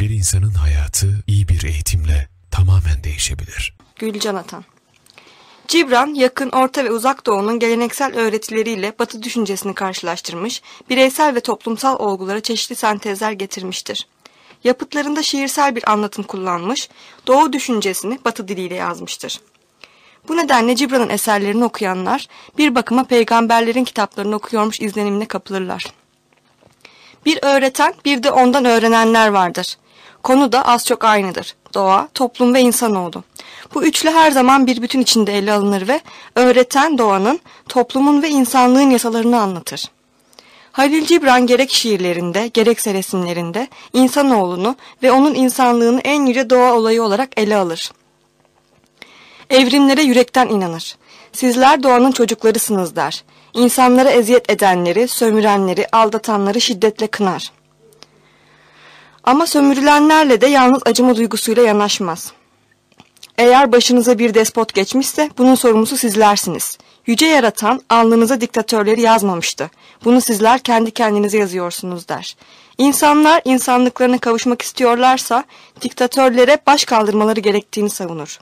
Bir insanın hayatı iyi bir eğitimle tamamen değişebilir. Gülcan Atan Cibran, yakın, orta ve uzak doğunun geleneksel öğretileriyle batı düşüncesini karşılaştırmış, bireysel ve toplumsal olgulara çeşitli sentezler getirmiştir. Yapıtlarında şiirsel bir anlatım kullanmış, doğu düşüncesini batı diliyle yazmıştır. Bu nedenle Cibran'ın eserlerini okuyanlar bir bakıma peygamberlerin kitaplarını okuyormuş izlenimine kapılırlar. Bir öğreten bir de ondan öğrenenler vardır. Konu da az çok aynıdır. Doğa, toplum ve insanoğlu. Bu üçlü her zaman bir bütün içinde ele alınır ve öğreten doğanın, toplumun ve insanlığın yasalarını anlatır. Halil Cibran gerek şiirlerinde, gerekse resimlerinde insanoğlunu ve onun insanlığını en yüce doğa olayı olarak ele alır. Evrimlere yürekten inanır. Sizler doğanın çocuklarısınız der. İnsanlara eziyet edenleri, sömürenleri, aldatanları şiddetle kınar. Ama sömürülenlerle de yalnız acıma duygusuyla yanaşmaz. Eğer başınıza bir despot geçmişse bunun sorumlusu sizlersiniz. Yüce yaratan alnınıza diktatörleri yazmamıştı. Bunu sizler kendi kendinize yazıyorsunuz der. İnsanlar insanlıklarına kavuşmak istiyorlarsa diktatörlere baş kaldırmaları gerektiğini savunur.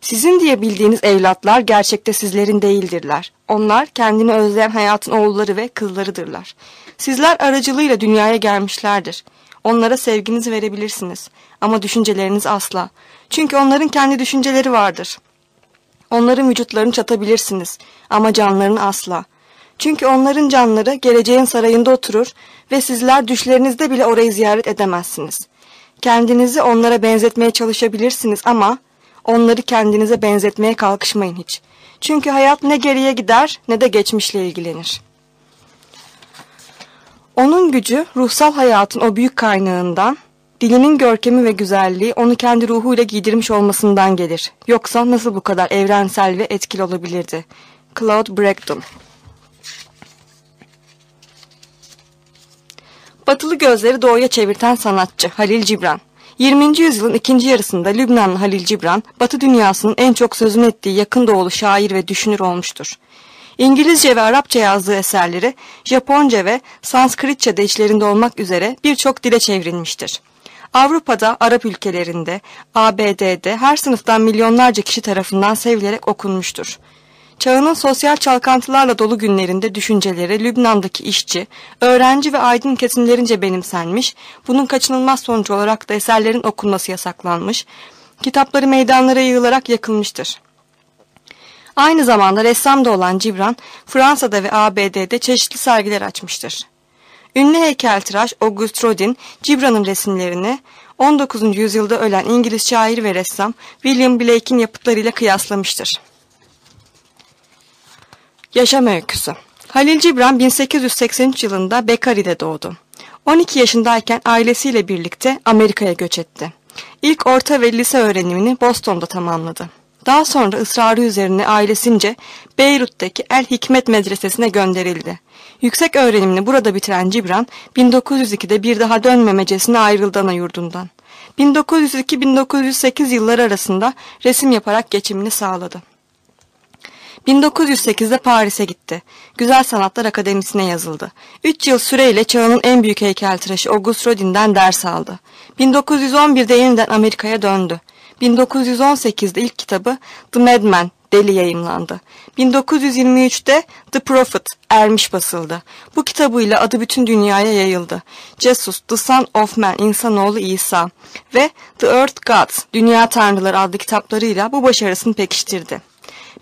Sizin diye bildiğiniz evlatlar gerçekte sizlerin değildirler. Onlar kendini özleyen hayatın oğulları ve kızlarıdırlar. Sizler aracılığıyla dünyaya gelmişlerdir. Onlara sevginizi verebilirsiniz. Ama düşünceleriniz asla. Çünkü onların kendi düşünceleri vardır. Onların vücutlarını çatabilirsiniz. Ama canlarını asla. Çünkü onların canları geleceğin sarayında oturur ve sizler düşlerinizde bile orayı ziyaret edemezsiniz. Kendinizi onlara benzetmeye çalışabilirsiniz ama onları kendinize benzetmeye kalkışmayın hiç. Çünkü hayat ne geriye gider ne de geçmişle ilgilenir. Onun gücü ruhsal hayatın o büyük kaynağından, dilinin görkemi ve güzelliği onu kendi ruhuyla giydirmiş olmasından gelir. Yoksa nasıl bu kadar evrensel ve etkili olabilirdi? Claude Bragdon Batılı gözleri doğuya çevirten sanatçı Halil Cibran 20. yüzyılın ikinci yarısında Lübnanlı Halil Cibran, Batı dünyasının en çok sözünü ettiği yakın doğulu şair ve düşünür olmuştur. İngilizce ve Arapça yazdığı eserleri Japonca ve Sanskritçe de içlerinde olmak üzere birçok dile çevrilmiştir. Avrupa'da, Arap ülkelerinde, ABD'de her sınıftan milyonlarca kişi tarafından sevilerek okunmuştur. Çağının sosyal çalkantılarla dolu günlerinde düşünceleri Lübnan'daki işçi, öğrenci ve aydın kesimlerince benimsenmiş, bunun kaçınılmaz sonucu olarak da eserlerin okunması yasaklanmış, kitapları meydanlara yığılarak yakılmıştır. Aynı zamanda ressam da olan Cibran, Fransa'da ve ABD'de çeşitli sergiler açmıştır. Ünlü heykeltıraş Auguste Rodin, Cibran'ın resimlerini 19. yüzyılda ölen İngiliz şair ve ressam William Blake'in yapıtlarıyla kıyaslamıştır. Yaşam öyküsü Halil Cibran 1883 yılında Beccari'de doğdu. 12 yaşındayken ailesiyle birlikte Amerika'ya göç etti. İlk orta ve lise öğrenimini Boston'da tamamladı. Daha sonra ısrarı üzerine ailesince Beyrut'taki El Hikmet Medresesi'ne gönderildi. Yüksek öğrenimini burada bitiren Cibran, 1902'de bir daha dönmemecesine ayrıldı ana yurdundan. 1902-1908 yılları arasında resim yaparak geçimini sağladı. 1908'de Paris'e gitti. Güzel Sanatlar Akademisi'ne yazıldı. 3 yıl süreyle çağının en büyük heykeltıraşı Auguste Rodin'den ders aldı. 1911'de yeniden Amerika'ya döndü. 1918'de ilk kitabı The Madman Deli yayımlandı. 1923'te The Prophet Ermiş basıldı. Bu kitabıyla adı bütün dünyaya yayıldı. Jesus, The Son of Man, İnsanoğlu İsa ve The Earth Gods, Dünya Tanrıları adlı kitaplarıyla bu başarısını pekiştirdi.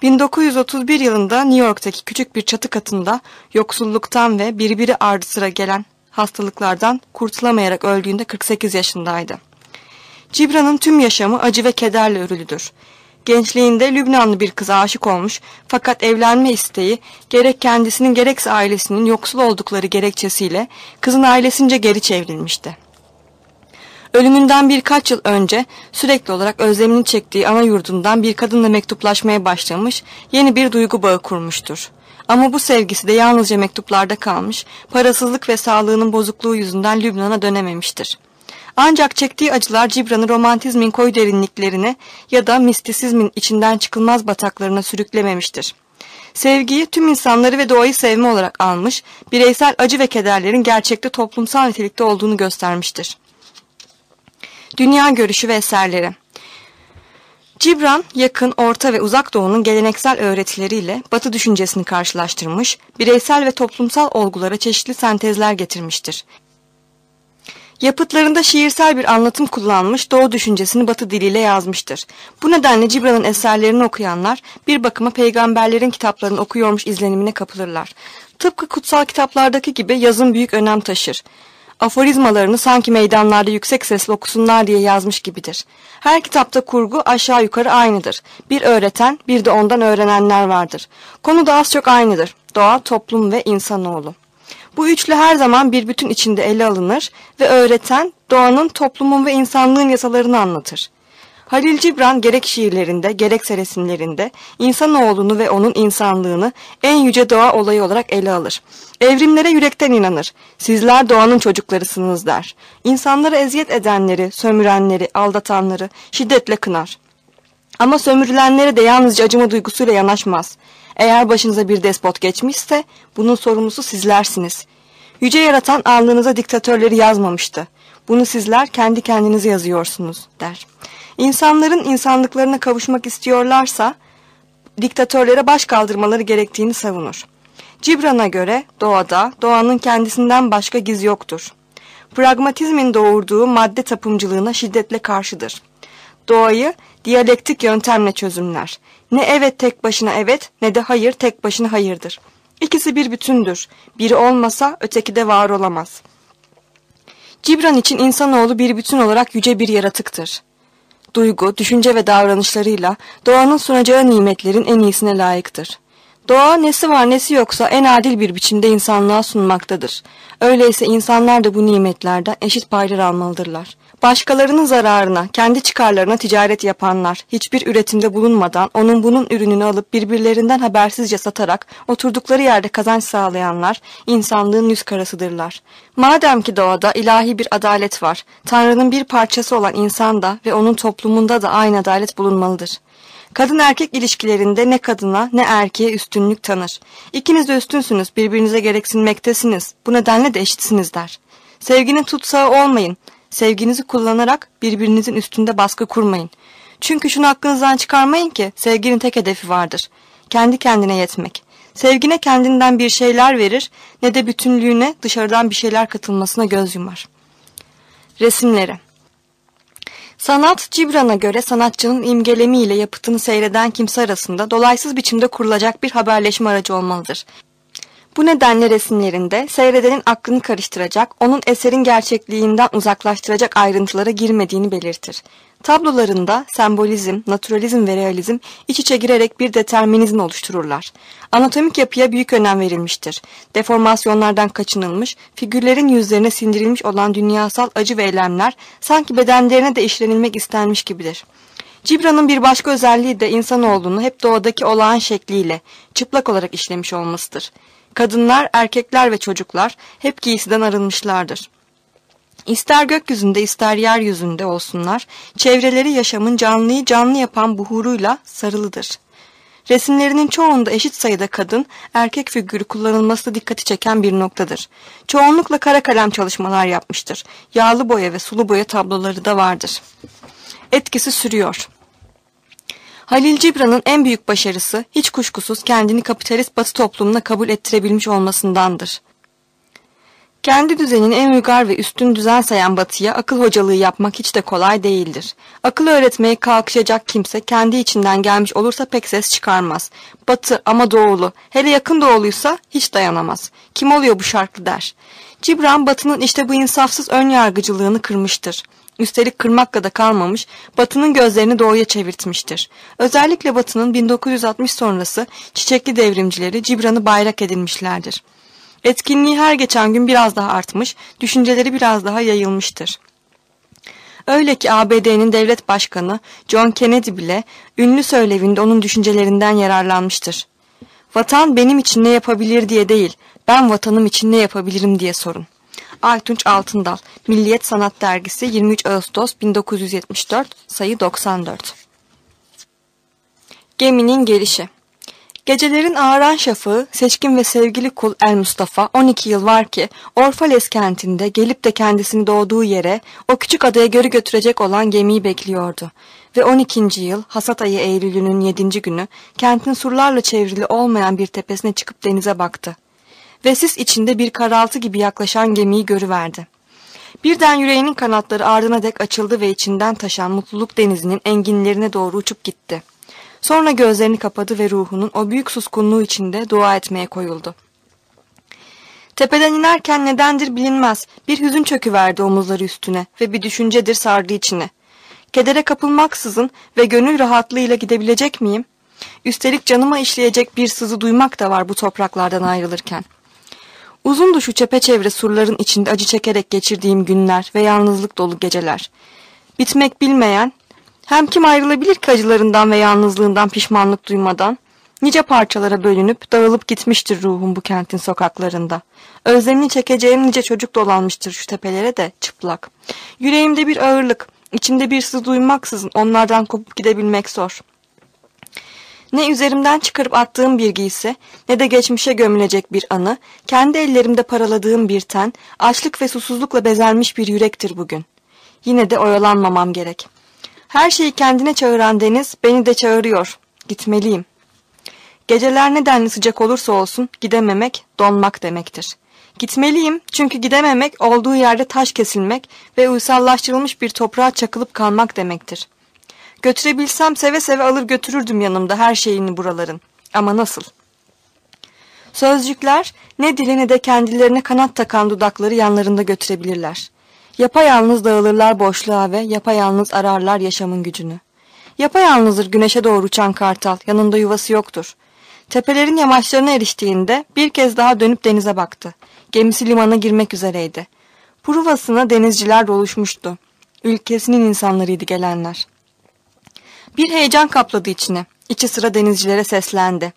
1931 yılında New York'taki küçük bir çatı katında yoksulluktan ve birbiri ardı sıra gelen hastalıklardan kurtulamayarak öldüğünde 48 yaşındaydı. Cibran'ın tüm yaşamı acı ve kederle örülüdür. Gençliğinde Lübnanlı bir kıza aşık olmuş fakat evlenme isteği gerek kendisinin gerekse ailesinin yoksul oldukları gerekçesiyle kızın ailesince geri çevrilmişti. Ölümünden birkaç yıl önce sürekli olarak özlemini çektiği ana yurdundan bir kadınla mektuplaşmaya başlamış, yeni bir duygu bağı kurmuştur. Ama bu sevgisi de yalnızca mektuplarda kalmış, parasızlık ve sağlığının bozukluğu yüzünden Lübnan'a dönememiştir. Ancak çektiği acılar Cibran'ı romantizmin koyu derinliklerine ya da mistisizmin içinden çıkılmaz bataklarına sürüklememiştir. Sevgiyi tüm insanları ve doğayı sevme olarak almış, bireysel acı ve kederlerin gerçekte toplumsal nitelikte olduğunu göstermiştir. Dünya görüşü ve eserleri Cibran, yakın, orta ve uzak doğunun geleneksel öğretileriyle batı düşüncesini karşılaştırmış, bireysel ve toplumsal olgulara çeşitli sentezler getirmiştir. Yapıtlarında şiirsel bir anlatım kullanmış, doğu düşüncesini batı diliyle yazmıştır. Bu nedenle Cibran'ın eserlerini okuyanlar bir bakıma peygamberlerin kitaplarını okuyormuş izlenimine kapılırlar. Tıpkı kutsal kitaplardaki gibi yazın büyük önem taşır aforizmalarını sanki meydanlarda yüksek sesle okusunlar diye yazmış gibidir. Her kitapta kurgu aşağı yukarı aynıdır. Bir öğreten, bir de ondan öğrenenler vardır. Konu da az çok aynıdır. Doğa, toplum ve insanoğlu. Bu üçlü her zaman bir bütün içinde ele alınır ve öğreten, doğanın, toplumun ve insanlığın yasalarını anlatır. Halil Cibran gerek şiirlerinde gerekse resimlerinde insanoğlunu ve onun insanlığını en yüce doğa olayı olarak ele alır. Evrimlere yürekten inanır. Sizler doğanın çocuklarısınız der. İnsanları eziyet edenleri, sömürenleri, aldatanları şiddetle kınar. Ama sömürülenlere de yalnızca acıma duygusuyla yanaşmaz. Eğer başınıza bir despot geçmişse bunun sorumlusu sizlersiniz. Yüce yaratan alnınıza diktatörleri yazmamıştı. Bunu sizler kendi kendinize yazıyorsunuz der. İnsanların insanlıklarına kavuşmak istiyorlarsa diktatörlere baş kaldırmaları gerektiğini savunur. Cibran'a göre doğada doğanın kendisinden başka giz yoktur. Pragmatizmin doğurduğu madde tapımcılığına şiddetle karşıdır. Doğayı diyalektik yöntemle çözümler. Ne evet tek başına evet ne de hayır tek başına hayırdır. İkisi bir bütündür. Biri olmasa öteki de var olamaz. Cibran için insanoğlu bir bütün olarak yüce bir yaratıktır duygu, düşünce ve davranışlarıyla doğanın sunacağı nimetlerin en iyisine layıktır. Doğa nesi var nesi yoksa en adil bir biçimde insanlığa sunmaktadır. Öyleyse insanlar da bu nimetlerden eşit paylar almalıdırlar. Başkalarının zararına, kendi çıkarlarına ticaret yapanlar, hiçbir üretimde bulunmadan onun bunun ürününü alıp birbirlerinden habersizce satarak oturdukları yerde kazanç sağlayanlar, insanlığın yüz karasıdırlar. Madem ki doğada ilahi bir adalet var, Tanrı'nın bir parçası olan insan da ve onun toplumunda da aynı adalet bulunmalıdır. Kadın erkek ilişkilerinde ne kadına ne erkeğe üstünlük tanır. İkiniz de üstünsünüz, birbirinize gereksinmektesiniz. Bu nedenle de eşitsiniz der. Sevginin tutsağı olmayın. Sevginizi kullanarak birbirinizin üstünde baskı kurmayın. Çünkü şunu aklınızdan çıkarmayın ki sevginin tek hedefi vardır. Kendi kendine yetmek. Sevgine kendinden bir şeyler verir ne de bütünlüğüne dışarıdan bir şeyler katılmasına göz yumar. Resimleri Sanat, Cibran'a göre sanatçının imgelemiyle yapıtını seyreden kimse arasında dolaysız biçimde kurulacak bir haberleşme aracı olmalıdır. Bu nedenle resimlerinde seyredenin aklını karıştıracak, onun eserin gerçekliğinden uzaklaştıracak ayrıntılara girmediğini belirtir. Tablolarında sembolizm, naturalizm ve realizm iç içe girerek bir determinizm oluştururlar. Anatomik yapıya büyük önem verilmiştir. Deformasyonlardan kaçınılmış, figürlerin yüzlerine sindirilmiş olan dünyasal acı ve eylemler sanki bedenlerine de işlenilmek istenmiş gibidir. Cibran'ın bir başka özelliği de insanoğlunu hep doğadaki olağan şekliyle, çıplak olarak işlemiş olmasıdır. Kadınlar, erkekler ve çocuklar hep giysiden arınmışlardır. İster gökyüzünde ister yeryüzünde olsunlar, çevreleri yaşamın canlıyı canlı yapan buhuruyla sarılıdır. Resimlerinin çoğunda eşit sayıda kadın, erkek figürü kullanılması dikkati çeken bir noktadır. Çoğunlukla kara kalem çalışmalar yapmıştır. Yağlı boya ve sulu boya tabloları da vardır. Etkisi sürüyor. Halil Cibran'ın en büyük başarısı hiç kuşkusuz kendini kapitalist batı toplumuna kabul ettirebilmiş olmasındandır. Kendi düzenini en uygar ve üstün düzen sayan batıya akıl hocalığı yapmak hiç de kolay değildir. Akıl öğretmeye kalkışacak kimse kendi içinden gelmiş olursa pek ses çıkarmaz. Batı ama doğulu, hele yakın doğuluysa hiç dayanamaz. Kim oluyor bu şarklı der. Cibran batının işte bu insafsız ön yargıcılığını kırmıştır. Üstelik kırmakla da kalmamış, Batı'nın gözlerini doğuya çevirtmiştir. Özellikle Batı'nın 1960 sonrası çiçekli devrimcileri Cibran'ı bayrak edinmişlerdir. Etkinliği her geçen gün biraz daha artmış, düşünceleri biraz daha yayılmıştır. Öyle ki ABD'nin devlet başkanı John Kennedy bile ünlü söylevinde onun düşüncelerinden yararlanmıştır. Vatan benim için ne yapabilir diye değil, ben vatanım için ne yapabilirim diye sorun. Aytunç Altındal, Milliyet Sanat Dergisi 23 Ağustos 1974, sayı 94. Geminin gelişi Gecelerin ağaran şafağı, seçkin ve sevgili kul El Mustafa 12 yıl var ki Orfales kentinde gelip de kendisini doğduğu yere o küçük adaya geri götürecek olan gemiyi bekliyordu. Ve 12. yıl hasat ayı Eylül'ünün 7. günü kentin surlarla çevrili olmayan bir tepesine çıkıp denize baktı. Ve sis içinde bir karaltı gibi yaklaşan gemiyi görüverdi. Birden yüreğinin kanatları ardına dek açıldı ve içinden taşan mutluluk denizinin enginlerine doğru uçup gitti. Sonra gözlerini kapadı ve ruhunun o büyük suskunluğu içinde dua etmeye koyuldu. Tepeden inerken nedendir bilinmez bir hüzün çöküverdi omuzları üstüne ve bir düşüncedir sardı içine. Kedere kapılmaksızın ve gönül rahatlığıyla gidebilecek miyim? Üstelik canıma işleyecek bir sızı duymak da var bu topraklardan ayrılırken. Uzundu şu çepeçevre surların içinde acı çekerek geçirdiğim günler ve yalnızlık dolu geceler. Bitmek bilmeyen, hem kim ayrılabilir ki acılarından ve yalnızlığından pişmanlık duymadan? Nice parçalara bölünüp dağılıp gitmiştir ruhum bu kentin sokaklarında. Özlemini çekeceğim nice çocuk dolanmıştır şu tepelere de çıplak. Yüreğimde bir ağırlık, içimde bir sız duymaksızın onlardan kopup gidebilmek zor. Ne üzerimden çıkarıp attığım bir giysi, ne de geçmişe gömülecek bir anı, kendi ellerimde paraladığım bir ten, açlık ve susuzlukla bezenmiş bir yürektir bugün. Yine de oyalanmamam gerek. Her şeyi kendine çağıran deniz beni de çağırıyor. Gitmeliyim. Geceler nedenli sıcak olursa olsun gidememek donmak demektir. Gitmeliyim çünkü gidememek olduğu yerde taş kesilmek ve uysallaştırılmış bir toprağa çakılıp kalmak demektir. Götürebilsem seve seve alır götürürdüm yanımda her şeyini buraların. Ama nasıl? Sözcükler ne dili ne de kendilerine kanat takan dudakları yanlarında götürebilirler. Yapayalnız dağılırlar boşluğa ve yapayalnız ararlar yaşamın gücünü. Yapayalnızdır güneşe doğru uçan kartal, yanında yuvası yoktur. Tepelerin yamaçlarına eriştiğinde bir kez daha dönüp denize baktı. Gemisi limana girmek üzereydi. Pruvasına denizciler doluşmuştu. Ülkesinin insanlarıydı gelenler. Bir heyecan kapladı içine. İçi sıra denizcilere seslendi.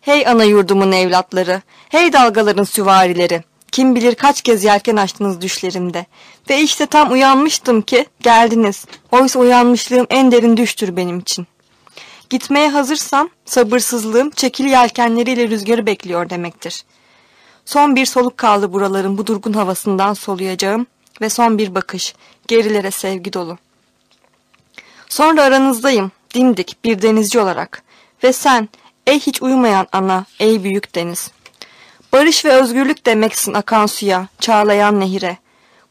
Hey ana yurdumun evlatları, hey dalgaların süvarileri. Kim bilir kaç kez yelken açtınız düşlerimde. Ve işte tam uyanmıştım ki geldiniz. Oysa uyanmışlığım en derin düştür benim için. Gitmeye hazırsam sabırsızlığım çekili yelkenleriyle rüzgarı bekliyor demektir. Son bir soluk kaldı buraların bu durgun havasından soluyacağım ve son bir bakış, gerilere sevgi dolu. Sonra aranızdayım, dimdik bir denizci olarak ve sen, ey hiç uyumayan ana, ey büyük deniz.'' Barış ve özgürlük demeksin akan suya, çağlayan nehire.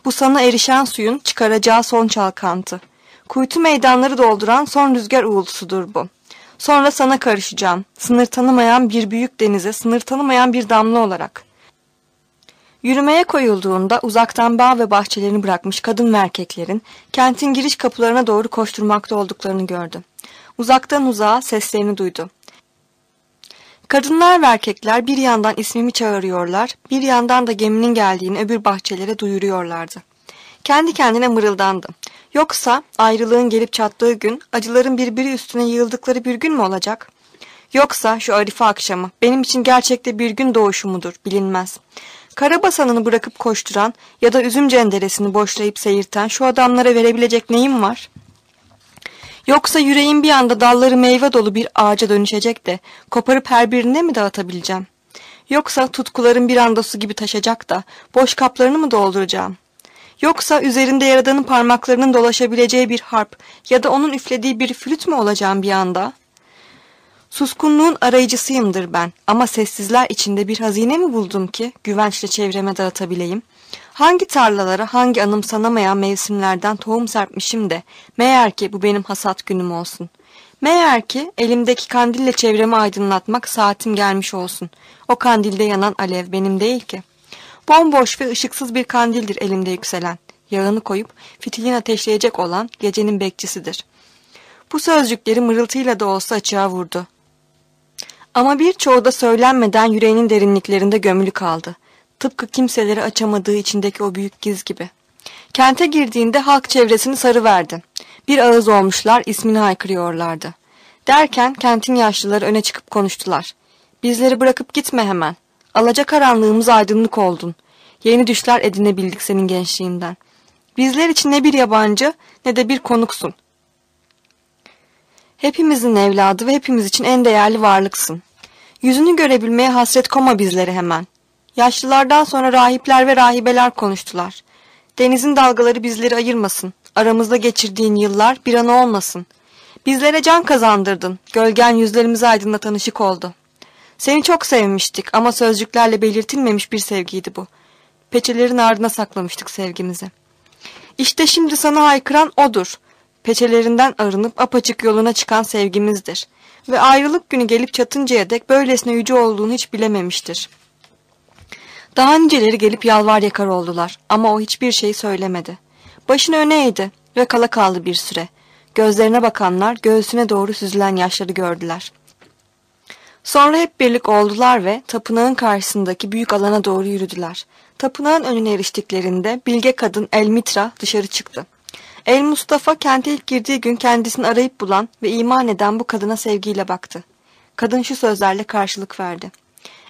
Bu sana erişen suyun çıkaracağı son çalkantı. Kuytu meydanları dolduran son rüzgar uğultusudur bu. Sonra sana karışacağım, sınır tanımayan bir büyük denize, sınır tanımayan bir damla olarak. Yürümeye koyulduğunda uzaktan bağ ve bahçelerini bırakmış kadın ve erkeklerin kentin giriş kapılarına doğru koşturmakta olduklarını gördü. Uzaktan uzağa seslerini duydu. Kadınlar ve erkekler bir yandan ismimi çağırıyorlar, bir yandan da geminin geldiğini öbür bahçelere duyuruyorlardı. Kendi kendine mırıldandı. Yoksa ayrılığın gelip çattığı gün, acıların birbiri üstüne yığıldıkları bir gün mü olacak? Yoksa şu Arife akşamı benim için gerçekte bir gün doğuşu mudur bilinmez. Karabasanını bırakıp koşturan ya da üzüm cenderesini boşlayıp seyirten şu adamlara verebilecek neyim var?'' Yoksa yüreğim bir anda dalları meyve dolu bir ağaca dönüşecek de koparıp her birine mi dağıtabileceğim? Yoksa tutkuların bir anda su gibi taşacak da boş kaplarını mı dolduracağım? Yoksa üzerinde yaradanın parmaklarının dolaşabileceği bir harp ya da onun üflediği bir flüt mü olacağım bir anda? Suskunluğun arayıcısıyımdır ben ama sessizler içinde bir hazine mi buldum ki güvençle çevreme dağıtabileyim? Hangi tarlalara hangi anımsanamayan mevsimlerden tohum serpmişim de meğer ki bu benim hasat günüm olsun. Meğer ki elimdeki kandille çevremi aydınlatmak saatim gelmiş olsun. O kandilde yanan alev benim değil ki. Bomboş ve ışıksız bir kandildir elimde yükselen. Yağını koyup fitilini ateşleyecek olan gecenin bekçisidir. Bu sözcükleri mırıltıyla da olsa açığa vurdu. Ama birçoğu da söylenmeden yüreğinin derinliklerinde gömülü kaldı. Tıpkı kimseleri açamadığı içindeki o büyük giz gibi. Kente girdiğinde halk çevresini sarıverdi. Bir ağız olmuşlar ismini haykırıyorlardı. Derken kentin yaşlıları öne çıkıp konuştular. Bizleri bırakıp gitme hemen. Alaca karanlığımız aydınlık oldun. Yeni düşler edinebildik senin gençliğinden. Bizler için ne bir yabancı ne de bir konuksun. Hepimizin evladı ve hepimiz için en değerli varlıksın. Yüzünü görebilmeye hasret koma bizleri hemen. Yaşlılardan sonra rahipler ve rahibeler konuştular. Denizin dalgaları bizleri ayırmasın. Aramızda geçirdiğin yıllar bir an olmasın. Bizlere can kazandırdın. Gölgen yüzlerimizi aydınlatan ışık oldu. Seni çok sevmiştik ama sözcüklerle belirtilmemiş bir sevgiydi bu. Peçelerin ardına saklamıştık sevgimizi. İşte şimdi sana haykıran odur. Peçelerinden arınıp apaçık yoluna çıkan sevgimizdir. Ve ayrılık günü gelip çatıncaya dek böylesine yüce olduğunu hiç bilememiştir. Daha niceleri gelip yalvar yakar oldular ama o hiçbir şey söylemedi. Başını öne eğdi ve kala kaldı bir süre. Gözlerine bakanlar göğsüne doğru süzülen yaşları gördüler. Sonra hep birlik oldular ve tapınağın karşısındaki büyük alana doğru yürüdüler. Tapınağın önüne eriştiklerinde bilge kadın El Mitra dışarı çıktı. El Mustafa kente ilk girdiği gün kendisini arayıp bulan ve iman eden bu kadına sevgiyle baktı. Kadın şu sözlerle karşılık verdi.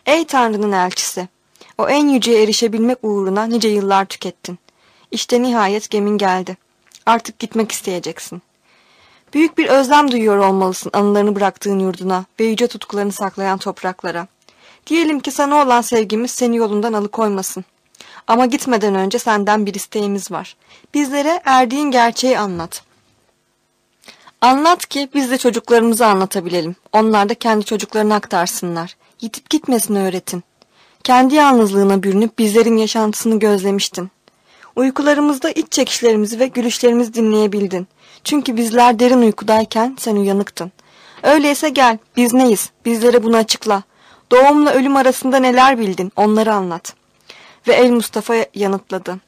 Ey Tanrı'nın elçisi! O en yüceye erişebilmek uğruna nice yıllar tükettin. İşte nihayet gemin geldi. Artık gitmek isteyeceksin. Büyük bir özlem duyuyor olmalısın anılarını bıraktığın yurduna ve yüce tutkularını saklayan topraklara. Diyelim ki sana olan sevgimiz seni yolundan alıkoymasın. Ama gitmeden önce senden bir isteğimiz var. Bizlere erdiğin gerçeği anlat. Anlat ki biz de çocuklarımızı anlatabilelim. Onlar da kendi çocuklarını aktarsınlar. Yitip gitmesini öğretin. Kendi yalnızlığına bürünüp bizlerin yaşantısını gözlemiştin. Uykularımızda iç çekişlerimizi ve gülüşlerimizi dinleyebildin. Çünkü bizler derin uykudayken sen uyanıktın. Öyleyse gel, biz neyiz? Bizlere bunu açıkla. Doğumla ölüm arasında neler bildin? Onları anlat. Ve El Mustafa yanıtladı.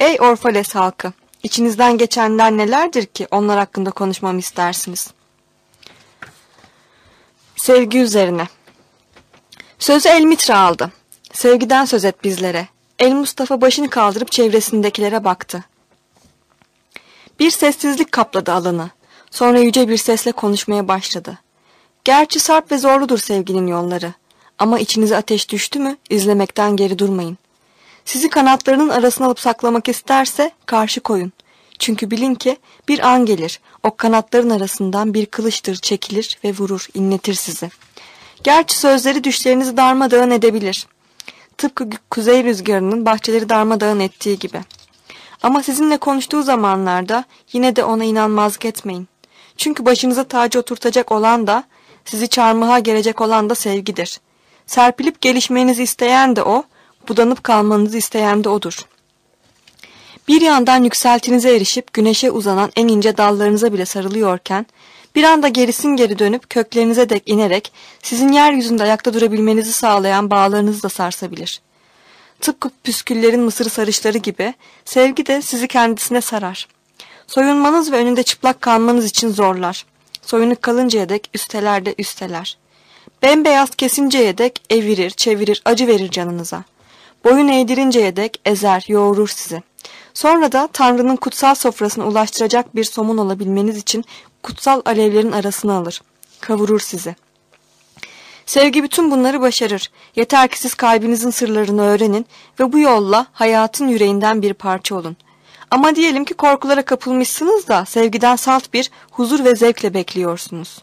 Ey Orfales halkı! İçinizden geçenler nelerdir ki onlar hakkında konuşmamı istersiniz? Sevgi üzerine. Sözü El Mitra aldı. Sevgiden söz et bizlere. El Mustafa başını kaldırıp çevresindekilere baktı. Bir sessizlik kapladı alanı. Sonra yüce bir sesle konuşmaya başladı. Gerçi sarp ve zorludur sevginin yolları. Ama içinize ateş düştü mü izlemekten geri durmayın. Sizi kanatlarının arasına alıp saklamak isterse karşı koyun. Çünkü bilin ki bir an gelir, o kanatların arasından bir kılıçtır çekilir ve vurur, inletir sizi. Gerçi sözleri düşlerinizi darmadağın edebilir. Tıpkı kuzey rüzgarının bahçeleri darmadağın ettiği gibi. Ama sizinle konuştuğu zamanlarda yine de ona inanmazlık etmeyin. Çünkü başınıza tacı oturtacak olan da, sizi çarmıha gelecek olan da sevgidir. Serpilip gelişmenizi isteyen de o, budanıp kalmanızı isteyen de odur. Bir yandan yükseltinize erişip güneşe uzanan en ince dallarınıza bile sarılıyorken, bir anda gerisin geri dönüp köklerinize dek inerek sizin yeryüzünde ayakta durabilmenizi sağlayan bağlarınızı da sarsabilir. Tıpkı püsküllerin mısır sarışları gibi sevgi de sizi kendisine sarar. Soyunmanız ve önünde çıplak kalmanız için zorlar. Soyunuk kalıncaya dek üsteler de üsteler. Bembeyaz kesinceye dek evirir, çevirir, acı verir canınıza. Boyun eğdirinceye dek ezer, yoğurur sizi. Sonra da Tanrı'nın kutsal sofrasına ulaştıracak bir somun olabilmeniz için kutsal alevlerin arasına alır. Kavurur sizi. Sevgi bütün bunları başarır. Yeter ki siz kalbinizin sırlarını öğrenin ve bu yolla hayatın yüreğinden bir parça olun. Ama diyelim ki korkulara kapılmışsınız da sevgiden salt bir huzur ve zevkle bekliyorsunuz.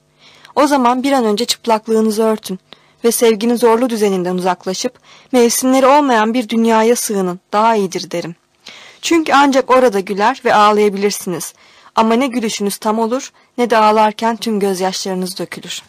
O zaman bir an önce çıplaklığınızı örtün ve sevginin zorlu düzeninden uzaklaşıp mevsimleri olmayan bir dünyaya sığının daha iyidir derim. Çünkü ancak orada güler ve ağlayabilirsiniz. Ama ne gülüşünüz tam olur ne de ağlarken tüm gözyaşlarınız dökülür.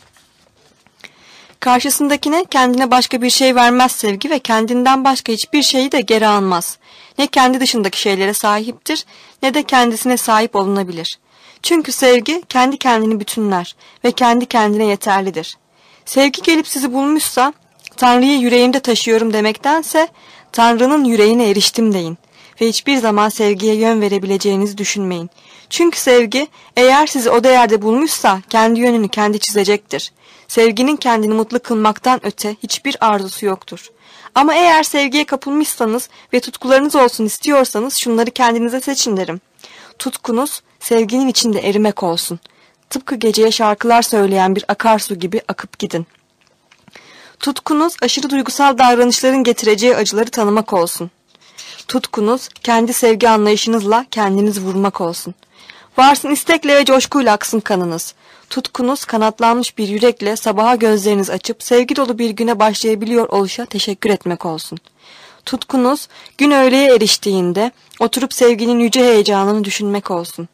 Karşısındakine kendine başka bir şey vermez sevgi ve kendinden başka hiçbir şeyi de geri almaz. Ne kendi dışındaki şeylere sahiptir ne de kendisine sahip olunabilir. Çünkü sevgi kendi kendini bütünler ve kendi kendine yeterlidir. Sevgi gelip sizi bulmuşsa Tanrı'yı yüreğimde taşıyorum demektense Tanrı'nın yüreğine eriştim deyin ve hiçbir zaman sevgiye yön verebileceğinizi düşünmeyin. Çünkü sevgi eğer sizi o değerde bulmuşsa kendi yönünü kendi çizecektir. Sevginin kendini mutlu kılmaktan öte hiçbir arzusu yoktur. Ama eğer sevgiye kapılmışsanız ve tutkularınız olsun istiyorsanız şunları kendinize seçin derim. Tutkunuz sevginin içinde erimek olsun. Tıpkı geceye şarkılar söyleyen bir akarsu gibi akıp gidin. Tutkunuz aşırı duygusal davranışların getireceği acıları tanımak olsun. Tutkunuz kendi sevgi anlayışınızla kendiniz vurmak olsun. Varsın istekle ve coşkuyla aksın kanınız. Tutkunuz kanatlanmış bir yürekle sabaha gözleriniz açıp sevgi dolu bir güne başlayabiliyor oluşa teşekkür etmek olsun. Tutkunuz gün öğleye eriştiğinde oturup sevginin yüce heyecanını düşünmek olsun.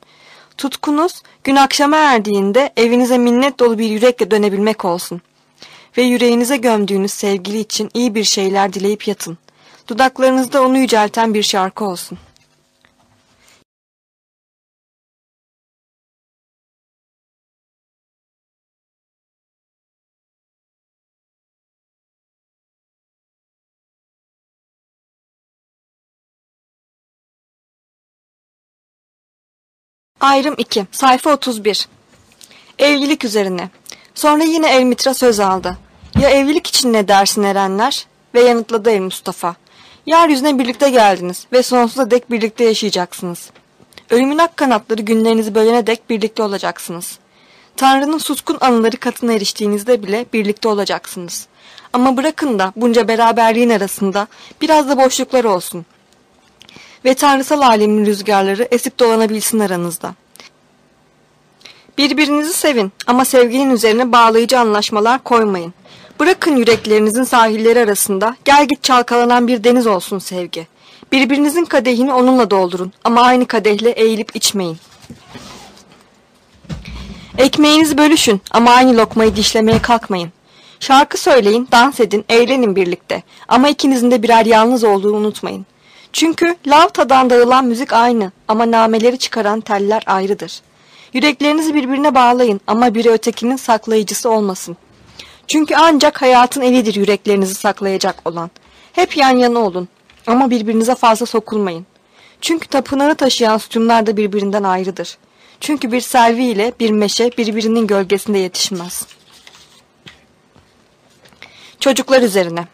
Tutkunuz gün akşama erdiğinde evinize minnet dolu bir yürekle dönebilmek olsun. Ve yüreğinize gömdüğünüz sevgili için iyi bir şeyler dileyip yatın. Dudaklarınızda onu yücelten bir şarkı olsun. Ayrım 2. Sayfa 31. Evlilik üzerine. Sonra yine El Mitra söz aldı. Ya evlilik için ne dersin erenler? Ve yanıtladı El Mustafa. Yeryüzüne birlikte geldiniz ve sonsuza dek birlikte yaşayacaksınız. Ölümün ak kanatları günlerinizi bölene dek birlikte olacaksınız. Tanrı'nın suskun anıları katına eriştiğinizde bile birlikte olacaksınız. Ama bırakın da bunca beraberliğin arasında biraz da boşluklar olsun.'' Ve tanrısal alemin rüzgarları esip dolanabilsin aranızda. Birbirinizi sevin ama sevginin üzerine bağlayıcı anlaşmalar koymayın. Bırakın yüreklerinizin sahilleri arasında gel git çalkalanan bir deniz olsun sevgi. Birbirinizin kadehini onunla doldurun ama aynı kadehle eğilip içmeyin. Ekmeğinizi bölüşün ama aynı lokmayı dişlemeye kalkmayın. Şarkı söyleyin, dans edin, eğlenin birlikte ama ikinizin de birer yalnız olduğunu unutmayın. Çünkü lavtadan dağılan müzik aynı ama nameleri çıkaran teller ayrıdır. Yüreklerinizi birbirine bağlayın ama biri ötekinin saklayıcısı olmasın. Çünkü ancak hayatın elidir yüreklerinizi saklayacak olan. Hep yan yana olun ama birbirinize fazla sokulmayın. Çünkü tapınağı taşıyan sütunlar da birbirinden ayrıdır. Çünkü bir selvi ile bir meşe birbirinin gölgesinde yetişmez. Çocuklar üzerine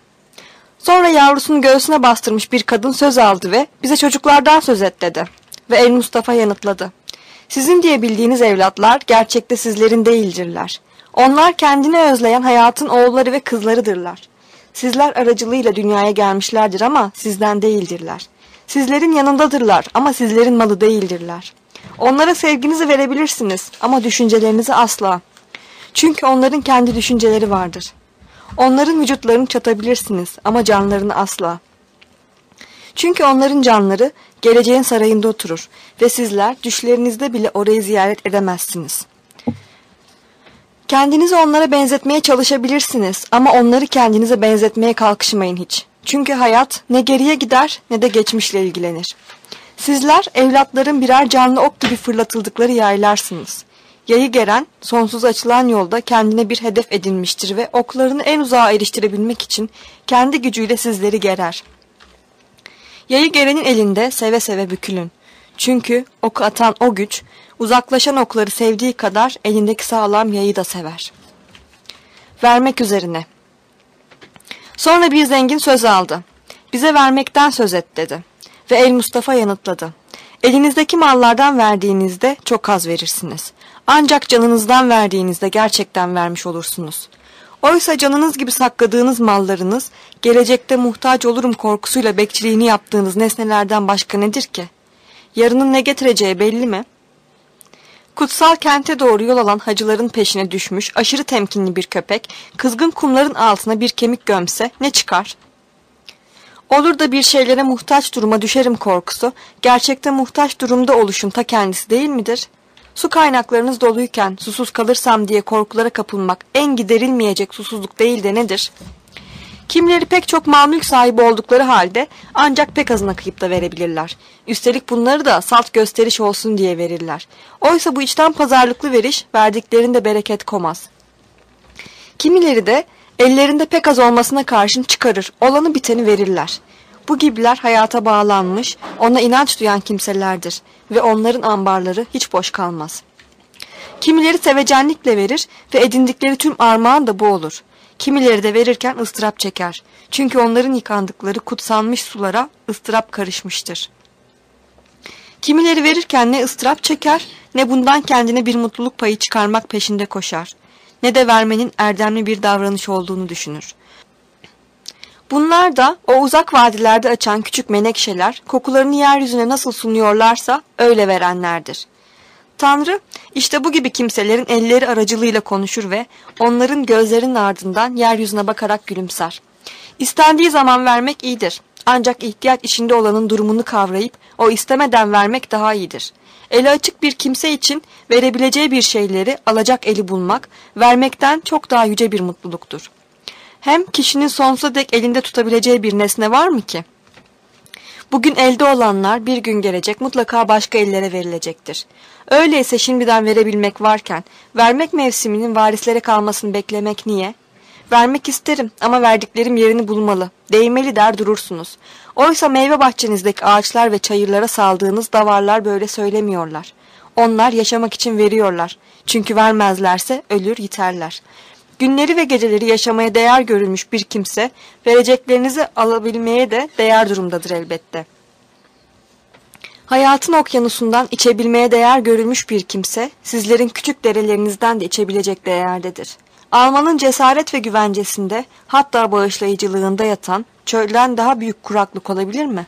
Sonra yavrusunu göğsüne bastırmış bir kadın söz aldı ve bize çocuklardan söz et dedi. Ve El Mustafa yanıtladı. Sizin diye bildiğiniz evlatlar gerçekte sizlerin değildirler. Onlar kendini özleyen hayatın oğulları ve kızlarıdırlar. Sizler aracılığıyla dünyaya gelmişlerdir ama sizden değildirler. Sizlerin yanındadırlar ama sizlerin malı değildirler. Onlara sevginizi verebilirsiniz ama düşüncelerinizi asla. Çünkü onların kendi düşünceleri vardır.'' Onların vücutlarını çatabilirsiniz ama canlarını asla. Çünkü onların canları geleceğin sarayında oturur ve sizler düşlerinizde bile orayı ziyaret edemezsiniz. Kendinizi onlara benzetmeye çalışabilirsiniz ama onları kendinize benzetmeye kalkışmayın hiç. Çünkü hayat ne geriye gider ne de geçmişle ilgilenir. Sizler evlatların birer canlı ok gibi fırlatıldıkları yaylarsınız. Yayı geren, sonsuz açılan yolda kendine bir hedef edinmiştir ve oklarını en uzağa eriştirebilmek için kendi gücüyle sizleri gerer. Yayı gerenin elinde seve seve bükülün. Çünkü ok atan o güç, uzaklaşan okları sevdiği kadar elindeki sağlam yayı da sever. Vermek üzerine. Sonra bir zengin söz aldı. Bize vermekten söz et dedi. Ve El Mustafa yanıtladı. Elinizdeki mallardan verdiğinizde çok az verirsiniz. Ancak canınızdan verdiğinizde gerçekten vermiş olursunuz. Oysa canınız gibi sakladığınız mallarınız, gelecekte muhtaç olurum korkusuyla bekçiliğini yaptığınız nesnelerden başka nedir ki? Yarının ne getireceği belli mi? Kutsal kente doğru yol alan hacıların peşine düşmüş aşırı temkinli bir köpek, kızgın kumların altına bir kemik gömse ne çıkar? Olur da bir şeylere muhtaç duruma düşerim korkusu, gerçekte muhtaç durumda oluşun ta kendisi değil midir?'' Su kaynaklarınız doluyken susuz kalırsam diye korkulara kapılmak en giderilmeyecek susuzluk değil de nedir? Kimleri pek çok mal mülk sahibi oldukları halde ancak pek azına kıyıp da verebilirler. Üstelik bunları da salt gösteriş olsun diye verirler. Oysa bu içten pazarlıklı veriş verdiklerinde bereket komaz. Kimileri de ellerinde pek az olmasına karşın çıkarır, olanı biteni verirler. Bu gibiler hayata bağlanmış, ona inanç duyan kimselerdir ve onların ambarları hiç boş kalmaz. Kimileri sevecenlikle verir ve edindikleri tüm armağan da bu olur. Kimileri de verirken ıstırap çeker. Çünkü onların yıkandıkları kutsanmış sulara ıstırap karışmıştır. Kimileri verirken ne ıstırap çeker ne bundan kendine bir mutluluk payı çıkarmak peşinde koşar. Ne de vermenin erdemli bir davranış olduğunu düşünür. Bunlar da o uzak vadilerde açan küçük menekşeler kokularını yeryüzüne nasıl sunuyorlarsa öyle verenlerdir. Tanrı işte bu gibi kimselerin elleri aracılığıyla konuşur ve onların gözlerinin ardından yeryüzüne bakarak gülümser. İstendiği zaman vermek iyidir. Ancak ihtiyaç içinde olanın durumunu kavrayıp o istemeden vermek daha iyidir. Eli açık bir kimse için verebileceği bir şeyleri alacak eli bulmak, vermekten çok daha yüce bir mutluluktur. Hem kişinin sonsuza dek elinde tutabileceği bir nesne var mı ki? Bugün elde olanlar bir gün gelecek mutlaka başka ellere verilecektir. Öyleyse şimdiden verebilmek varken vermek mevsiminin varislere kalmasını beklemek niye? Vermek isterim ama verdiklerim yerini bulmalı. Değmeli der durursunuz. Oysa meyve bahçenizdeki ağaçlar ve çayırlara saldığınız davarlar böyle söylemiyorlar. Onlar yaşamak için veriyorlar. Çünkü vermezlerse ölür yiterler. Günleri ve geceleri yaşamaya değer görülmüş bir kimse vereceklerinizi alabilmeye de değer durumdadır elbette. Hayatın okyanusundan içebilmeye değer görülmüş bir kimse sizlerin küçük derelerinizden de içebilecek değerdedir. Almanın cesaret ve güvencesinde hatta bağışlayıcılığında yatan çölden daha büyük kuraklık olabilir mi?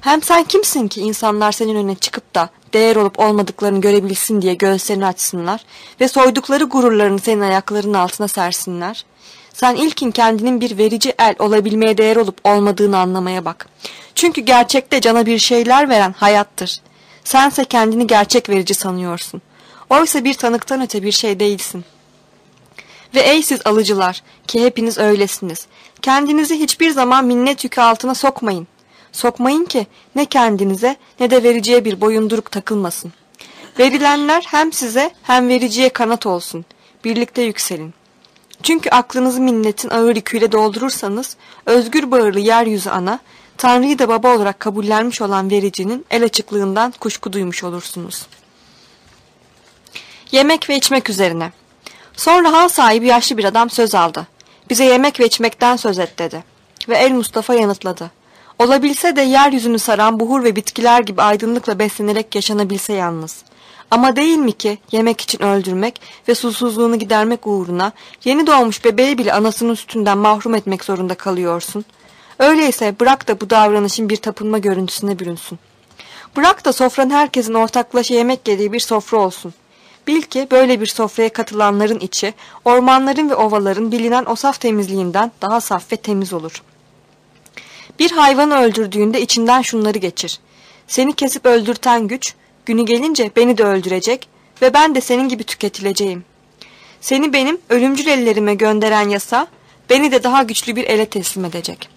Hem sen kimsin ki insanlar senin önüne çıkıp da değer olup olmadıklarını görebilsin diye göğüslerini açsınlar ve soydukları gururlarını senin ayaklarının altına sersinler? Sen ilkin kendinin bir verici el olabilmeye değer olup olmadığını anlamaya bak. Çünkü gerçekte cana bir şeyler veren hayattır. Sense kendini gerçek verici sanıyorsun. Oysa bir tanıktan öte bir şey değilsin. Ve ey siz alıcılar ki hepiniz öylesiniz. Kendinizi hiçbir zaman minnet yükü altına sokmayın. Sokmayın ki ne kendinize ne de vericiye bir boyunduruk takılmasın. Verilenler hem size hem vericiye kanat olsun. Birlikte yükselin. Çünkü aklınızı minnetin ağır yüküyle doldurursanız özgür bağırlı yeryüzü ana, Tanrı'yı da baba olarak kabullenmiş olan vericinin el açıklığından kuşku duymuş olursunuz. Yemek ve içmek üzerine. Sonra hal sahibi yaşlı bir adam söz aldı. Bize yemek ve içmekten söz et dedi. Ve El Mustafa yanıtladı. Olabilse de yeryüzünü saran buhur ve bitkiler gibi aydınlıkla beslenerek yaşanabilse yalnız. Ama değil mi ki yemek için öldürmek ve susuzluğunu gidermek uğruna yeni doğmuş bebeği bile anasının sütünden mahrum etmek zorunda kalıyorsun. Öyleyse bırak da bu davranışın bir tapınma görüntüsüne bürünsün. Bırak da sofran herkesin ortaklaşa yemek yediği bir sofra olsun. Bil ki böyle bir sofraya katılanların içi ormanların ve ovaların bilinen o saf temizliğinden daha saf ve temiz olur.'' Bir hayvanı öldürdüğünde içinden şunları geçir. Seni kesip öldürten güç, günü gelince beni de öldürecek ve ben de senin gibi tüketileceğim. Seni benim ölümcül ellerime gönderen yasa, beni de daha güçlü bir ele teslim edecek.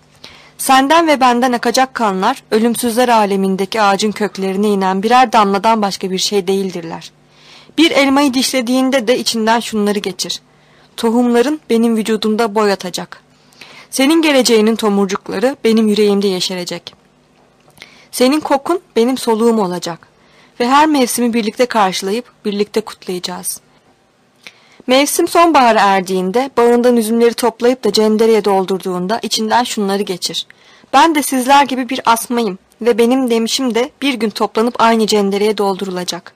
Senden ve benden akacak kanlar, ölümsüzler alemindeki ağacın köklerine inen birer damladan başka bir şey değildirler. Bir elmayı dişlediğinde de içinden şunları geçir. Tohumların benim vücudumda boy atacak. Senin geleceğinin tomurcukları benim yüreğimde yeşerecek. Senin kokun benim soluğum olacak. Ve her mevsimi birlikte karşılayıp birlikte kutlayacağız. Mevsim sonbahara erdiğinde bağından üzümleri toplayıp da cendereye doldurduğunda içinden şunları geçir. Ben de sizler gibi bir asmayım ve benim demişim de bir gün toplanıp aynı cendereye doldurulacak.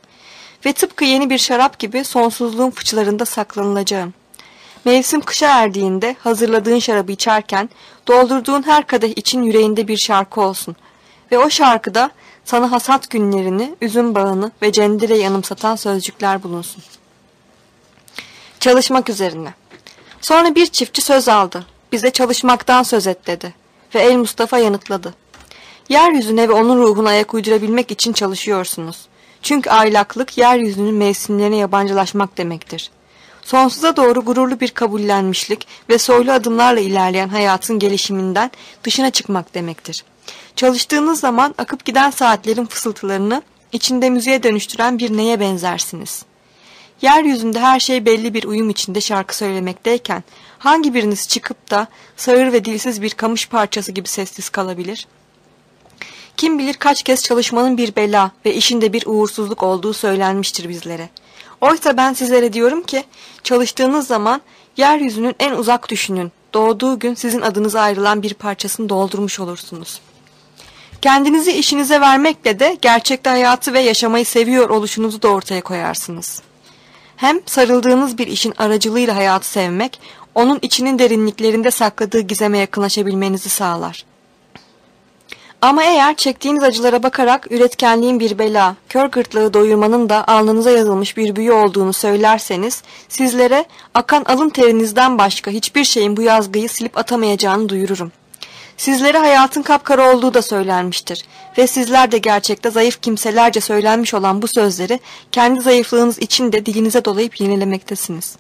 Ve tıpkı yeni bir şarap gibi sonsuzluğun fıçılarında saklanılacağım.'' Mevsim kışa erdiğinde hazırladığın şarabı içerken doldurduğun her kadeh için yüreğinde bir şarkı olsun. Ve o şarkıda sana hasat günlerini, üzüm bağını ve cendireyi anımsatan sözcükler bulunsun. Çalışmak üzerine. Sonra bir çiftçi söz aldı. Bize çalışmaktan söz et dedi. Ve El Mustafa yanıtladı. Yeryüzüne ve onun ruhuna ayak uydurabilmek için çalışıyorsunuz. Çünkü aylaklık yeryüzünün mevsimlerine yabancılaşmak demektir sonsuza doğru gururlu bir kabullenmişlik ve soylu adımlarla ilerleyen hayatın gelişiminden dışına çıkmak demektir. Çalıştığınız zaman akıp giden saatlerin fısıltılarını içinde müziğe dönüştüren bir neye benzersiniz. Yeryüzünde her şey belli bir uyum içinde şarkı söylemekteyken hangi biriniz çıkıp da sağır ve dilsiz bir kamış parçası gibi sessiz kalabilir? Kim bilir kaç kez çalışmanın bir bela ve işinde bir uğursuzluk olduğu söylenmiştir bizlere.'' Oysa ben sizlere diyorum ki çalıştığınız zaman yeryüzünün en uzak düşünün. Doğduğu gün sizin adınıza ayrılan bir parçasını doldurmuş olursunuz. Kendinizi işinize vermekle de gerçekte hayatı ve yaşamayı seviyor oluşunuzu da ortaya koyarsınız. Hem sarıldığınız bir işin aracılığıyla hayatı sevmek, onun içinin derinliklerinde sakladığı gizeme yakınlaşabilmenizi sağlar. Ama eğer çektiğiniz acılara bakarak üretkenliğin bir bela, kör gırtlağı doyurmanın da alnınıza yazılmış bir büyü olduğunu söylerseniz, sizlere akan alın terinizden başka hiçbir şeyin bu yazgıyı silip atamayacağını duyururum. Sizlere hayatın kapkara olduğu da söylenmiştir ve sizler de gerçekte zayıf kimselerce söylenmiş olan bu sözleri kendi zayıflığınız için de dilinize dolayıp yenilemektesiniz.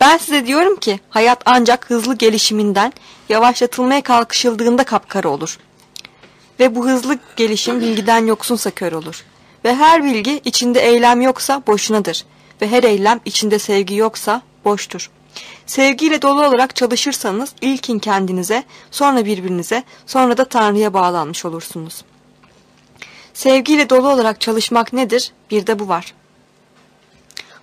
Ben size diyorum ki hayat ancak hızlı gelişiminden yavaşlatılmaya kalkışıldığında kapkara olur. Ve bu hızlı gelişim bilgiden yoksunsa kör olur. Ve her bilgi içinde eylem yoksa boşunadır. Ve her eylem içinde sevgi yoksa boştur. Sevgiyle dolu olarak çalışırsanız ilkin kendinize, sonra birbirinize, sonra da Tanrı'ya bağlanmış olursunuz. Sevgiyle dolu olarak çalışmak nedir? Bir de bu var.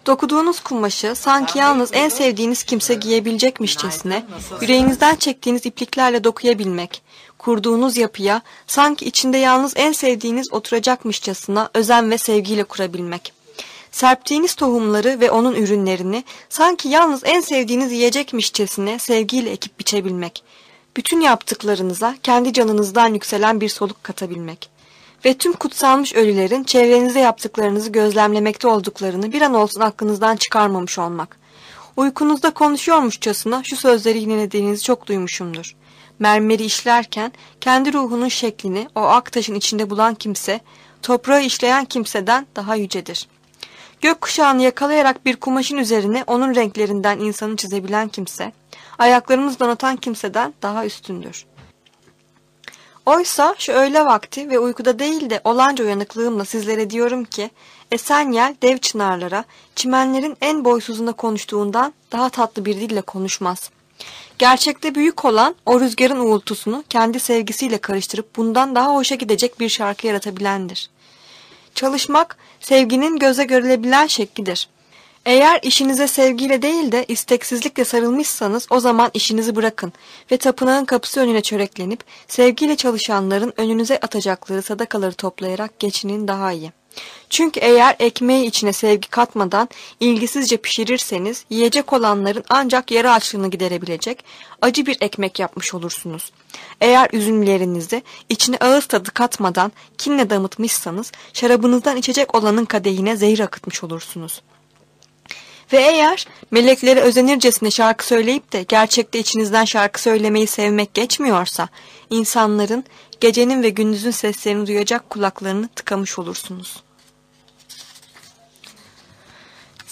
Dokuduğunuz kumaşı sanki yalnız en sevdiğiniz kimse giyebilecekmişçesine, yüreğinizden çektiğiniz ipliklerle dokuyabilmek, kurduğunuz yapıya sanki içinde yalnız en sevdiğiniz oturacakmışçasına özen ve sevgiyle kurabilmek. Serptiğiniz tohumları ve onun ürünlerini sanki yalnız en sevdiğiniz yiyecekmişçesine sevgiyle ekip biçebilmek. Bütün yaptıklarınıza kendi canınızdan yükselen bir soluk katabilmek. Ve tüm kutsanmış ölülerin çevrenizde yaptıklarınızı gözlemlemekte olduklarını bir an olsun aklınızdan çıkarmamış olmak. Uykunuzda konuşuyormuşçasına şu sözleri yinelediğinizi çok duymuşumdur. Mermeri işlerken kendi ruhunun şeklini o ak taşın içinde bulan kimse, toprağı işleyen kimseden daha yücedir. Gökkuşağını yakalayarak bir kumaşın üzerine onun renklerinden insanı çizebilen kimse, ayaklarımızı donatan kimseden daha üstündür. Oysa şu öğle vakti ve uykuda değil de olanca uyanıklığımla sizlere diyorum ki, esen dev çınarlara, çimenlerin en boysuzuna konuştuğundan daha tatlı bir dille konuşmaz. Gerçekte büyük olan o rüzgarın uğultusunu kendi sevgisiyle karıştırıp bundan daha hoşa gidecek bir şarkı yaratabilendir. Çalışmak, sevginin göze görülebilen şeklidir. Eğer işinize sevgiyle değil de isteksizlikle sarılmışsanız o zaman işinizi bırakın ve tapınağın kapısı önüne çöreklenip sevgiyle çalışanların önünüze atacakları sadakaları toplayarak geçinin daha iyi. Çünkü eğer ekmeği içine sevgi katmadan ilgisizce pişirirseniz yiyecek olanların ancak yarı açlığını giderebilecek acı bir ekmek yapmış olursunuz. Eğer üzümlerinizi içine ağız tadı katmadan kinle damıtmışsanız şarabınızdan içecek olanın kadehine zehir akıtmış olursunuz. Ve eğer meleklere özenircesine şarkı söyleyip de gerçekte içinizden şarkı söylemeyi sevmek geçmiyorsa, insanların gecenin ve gündüzün seslerini duyacak kulaklarını tıkamış olursunuz.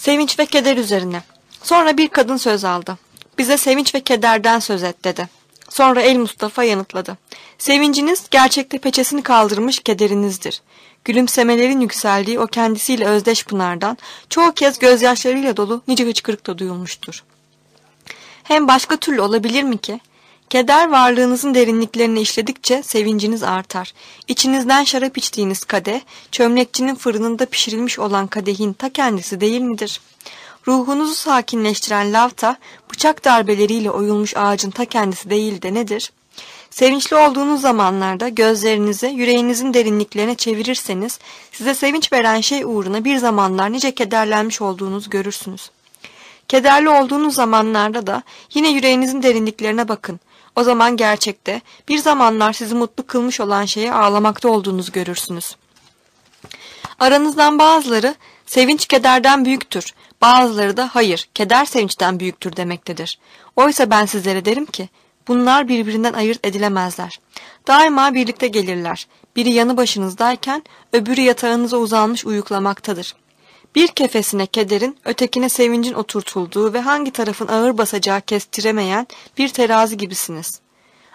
Sevinç ve keder üzerine. Sonra bir kadın söz aldı. Bize sevinç ve kederden söz et dedi. Sonra El Mustafa yanıtladı. Sevinciniz gerçekte peçesini kaldırmış kederinizdir. Gülümsemelerin yükseldiği o kendisiyle özdeş pınardan çoğu kez gözyaşlarıyla dolu nice hıçkırık da duyulmuştur. Hem başka türlü olabilir mi ki? Keder varlığınızın derinliklerine işledikçe sevinciniz artar. İçinizden şarap içtiğiniz kadeh, çömlekçinin fırınında pişirilmiş olan kadehin ta kendisi değil midir? Ruhunuzu sakinleştiren lavta, bıçak darbeleriyle oyulmuş ağacın ta kendisi değil de nedir? Sevinçli olduğunuz zamanlarda gözlerinizi yüreğinizin derinliklerine çevirirseniz, size sevinç veren şey uğruna bir zamanlar nice kederlenmiş olduğunuzu görürsünüz. Kederli olduğunuz zamanlarda da yine yüreğinizin derinliklerine bakın. O zaman gerçekte bir zamanlar sizi mutlu kılmış olan şeye ağlamakta olduğunuzu görürsünüz. Aranızdan bazıları sevinç kederden büyüktür, bazıları da hayır keder sevinçten büyüktür demektedir. Oysa ben sizlere derim ki bunlar birbirinden ayırt edilemezler. Daima birlikte gelirler. Biri yanı başınızdayken öbürü yatağınıza uzanmış uyuklamaktadır. Bir kefesine kederin, ötekine sevincin oturtulduğu ve hangi tarafın ağır basacağı kestiremeyen bir terazi gibisiniz.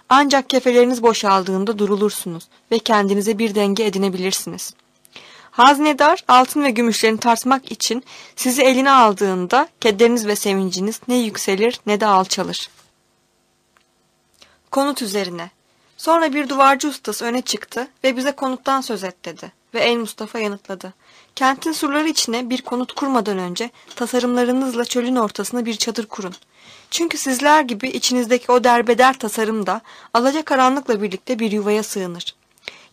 Ancak kefeleriniz boşaldığında durulursunuz ve kendinize bir denge edinebilirsiniz. Haznedar altın ve gümüşlerini tartmak için sizi eline aldığında kederiniz ve sevinciniz ne yükselir ne de alçalır. Konut üzerine. Sonra bir duvarcı ustası öne çıktı ve bize konuttan söz et dedi ve El Mustafa yanıtladı. Kentin surları içine bir konut kurmadan önce tasarımlarınızla çölün ortasına bir çadır kurun. Çünkü sizler gibi içinizdeki o derbeder tasarım da alacakaranlıkla birlikte bir yuvaya sığınır.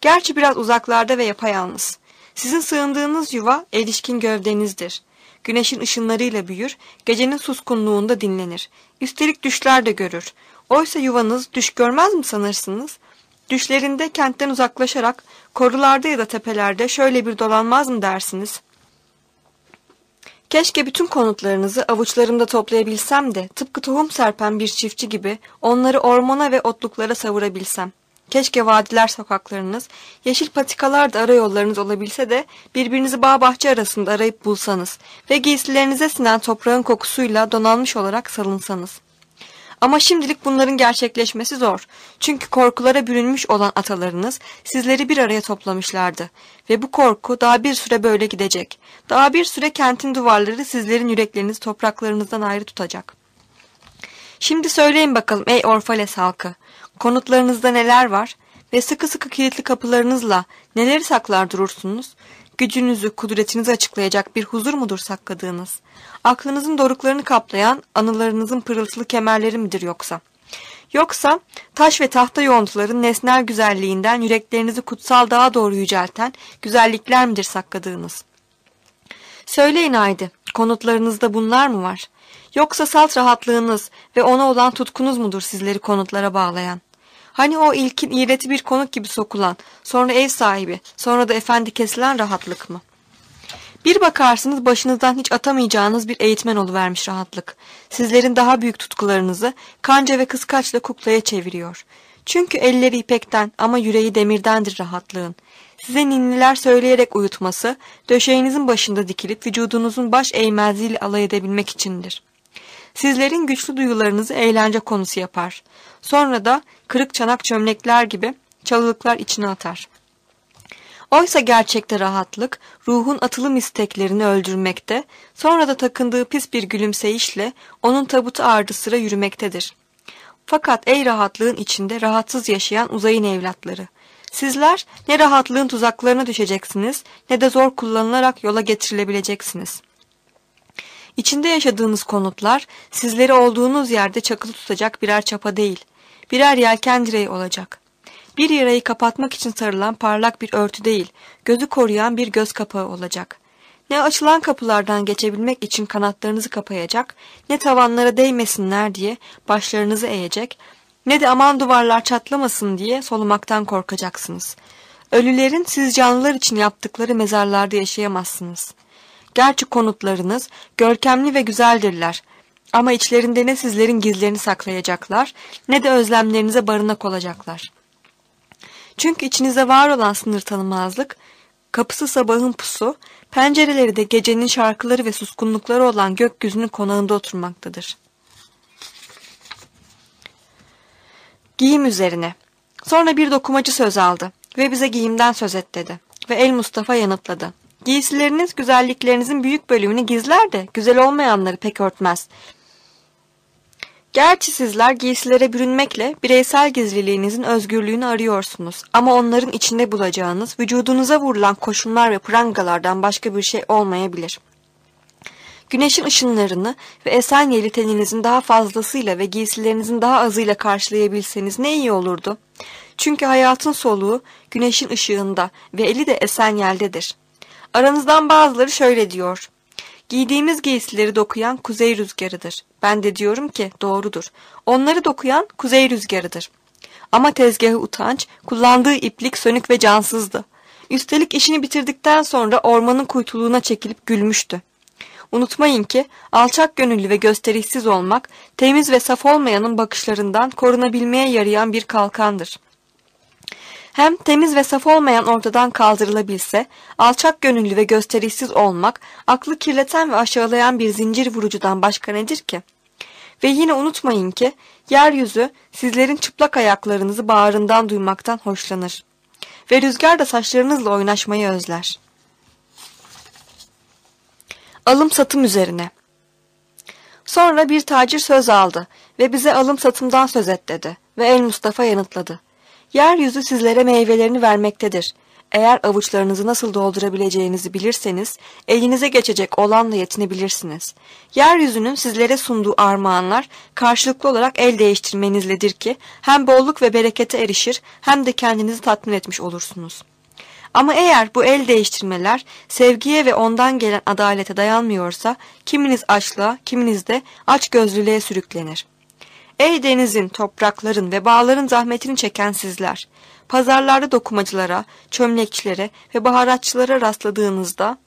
Gerçi biraz uzaklarda ve yapayalnız. Sizin sığındığınız yuva erişkin gövdenizdir. Güneşin ışınlarıyla büyür, gecenin suskunluğunda dinlenir. Üstelik düşler de görür. Oysa yuvanız düş görmez mi sanırsınız? Düşlerinde kentten uzaklaşarak korularda ya da tepelerde şöyle bir dolanmaz mı dersiniz? Keşke bütün konutlarınızı avuçlarımda toplayabilsem de tıpkı tohum serpen bir çiftçi gibi onları ormana ve otluklara savurabilsem. Keşke vadiler sokaklarınız, yeşil patikalar da arayollarınız olabilse de birbirinizi bağ bahçe arasında arayıp bulsanız ve giysilerinize sinen toprağın kokusuyla donanmış olarak salınsanız. Ama şimdilik bunların gerçekleşmesi zor. Çünkü korkulara bürünmüş olan atalarınız sizleri bir araya toplamışlardı. Ve bu korku daha bir süre böyle gidecek. Daha bir süre kentin duvarları sizlerin yüreklerinizi topraklarınızdan ayrı tutacak. Şimdi söyleyin bakalım ey Orfales halkı. Konutlarınızda neler var? Ve sıkı sıkı kilitli kapılarınızla neleri saklar durursunuz? Gücünüzü, kudretinizi açıklayacak bir huzur mudur sakladığınız? Aklınızın doruklarını kaplayan anılarınızın pırıltılı kemerleri midir yoksa? Yoksa taş ve tahta yoğuntuların nesnel güzelliğinden yüreklerinizi kutsal dağa doğru yücelten güzellikler midir sakladığınız? Söyleyin haydi, konutlarınızda bunlar mı var? Yoksa salt rahatlığınız ve ona olan tutkunuz mudur sizleri konutlara bağlayan? Hani o ilkin iğreti bir konuk gibi sokulan, sonra ev sahibi, sonra da efendi kesilen rahatlık mı? Bir bakarsınız başınızdan hiç atamayacağınız bir eğitmen vermiş rahatlık. Sizlerin daha büyük tutkularınızı kanca ve kıskaçla kuklaya çeviriyor. Çünkü elleri ipekten ama yüreği demirdendir rahatlığın. Size ninniler söyleyerek uyutması, döşeğinizin başında dikilip vücudunuzun baş eğmezliğiyle alay edebilmek içindir. Sizlerin güçlü duyularınızı eğlence konusu yapar. Sonra da kırık çanak çömlekler gibi çalılıklar içine atar. Oysa gerçekte rahatlık, ruhun atılım isteklerini öldürmekte, sonra da takındığı pis bir gülümseyişle onun tabutu ardı sıra yürümektedir. Fakat ey rahatlığın içinde rahatsız yaşayan uzayın evlatları. Sizler ne rahatlığın tuzaklarına düşeceksiniz ne de zor kullanılarak yola getirilebileceksiniz. İçinde yaşadığınız konutlar sizleri olduğunuz yerde çakılı tutacak birer çapa değil, birer yelken direği olacak. Bir yarayı kapatmak için sarılan parlak bir örtü değil, gözü koruyan bir göz kapağı olacak. Ne açılan kapılardan geçebilmek için kanatlarınızı kapayacak, ne tavanlara değmesinler diye başlarınızı eğecek, ne de aman duvarlar çatlamasın diye solumaktan korkacaksınız. Ölülerin siz canlılar için yaptıkları mezarlarda yaşayamazsınız. Gerçi konutlarınız görkemli ve güzeldirler ama içlerinde ne sizlerin gizlerini saklayacaklar ne de özlemlerinize barınak olacaklar.'' Çünkü içinizde var olan sınır tanımazlık, kapısı sabahın pusu, pencereleri de gecenin şarkıları ve suskunlukları olan gökyüzünün konağında oturmaktadır. Giyim üzerine. Sonra bir dokumacı söz aldı ve bize giyimden söz et dedi. Ve El Mustafa yanıtladı. Giysileriniz güzelliklerinizin büyük bölümünü gizler de güzel olmayanları pek örtmez. Gerçi sizler giysilere bürünmekle bireysel gizliliğinizin özgürlüğünü arıyorsunuz ama onların içinde bulacağınız vücudunuza vurulan koşunlar ve prangalardan başka bir şey olmayabilir. Güneşin ışınlarını ve esen yeli teninizin daha fazlasıyla ve giysilerinizin daha azıyla karşılayabilseniz ne iyi olurdu. Çünkü hayatın soluğu güneşin ışığında ve eli de esen yeldedir. Aranızdan bazıları şöyle diyor. Giydiğimiz giysileri dokuyan kuzey rüzgarıdır. Ben de diyorum ki doğrudur. Onları dokuyan kuzey rüzgarıdır. Ama tezgahı utanç, kullandığı iplik sönük ve cansızdı. Üstelik işini bitirdikten sonra ormanın kuytuluğuna çekilip gülmüştü. Unutmayın ki alçak gönüllü ve gösterişsiz olmak, temiz ve saf olmayanın bakışlarından korunabilmeye yarayan bir kalkandır. Hem temiz ve saf olmayan ortadan kaldırılabilse, alçak gönüllü ve gösterişsiz olmak, aklı kirleten ve aşağılayan bir zincir vurucudan başka nedir ki? Ve yine unutmayın ki, yeryüzü sizlerin çıplak ayaklarınızı bağrından duymaktan hoşlanır. Ve rüzgar da saçlarınızla oynaşmayı özler. Alım satım üzerine. Sonra bir tacir söz aldı ve bize alım satımdan söz et dedi ve El Mustafa yanıtladı. Yeryüzü sizlere meyvelerini vermektedir. Eğer avuçlarınızı nasıl doldurabileceğinizi bilirseniz, elinize geçecek olanla yetinebilirsiniz. Yeryüzünün sizlere sunduğu armağanlar karşılıklı olarak el değiştirmenizledir ki hem bolluk ve berekete erişir hem de kendinizi tatmin etmiş olursunuz. Ama eğer bu el değiştirmeler sevgiye ve ondan gelen adalete dayanmıyorsa kiminiz açlığa, kiminiz de aç gözlülüğe sürüklenir. Ey denizin, toprakların ve bağların zahmetini çeken sizler! Pazarlarda dokumacılara, çömlekçilere ve baharatçılara rastladığınızda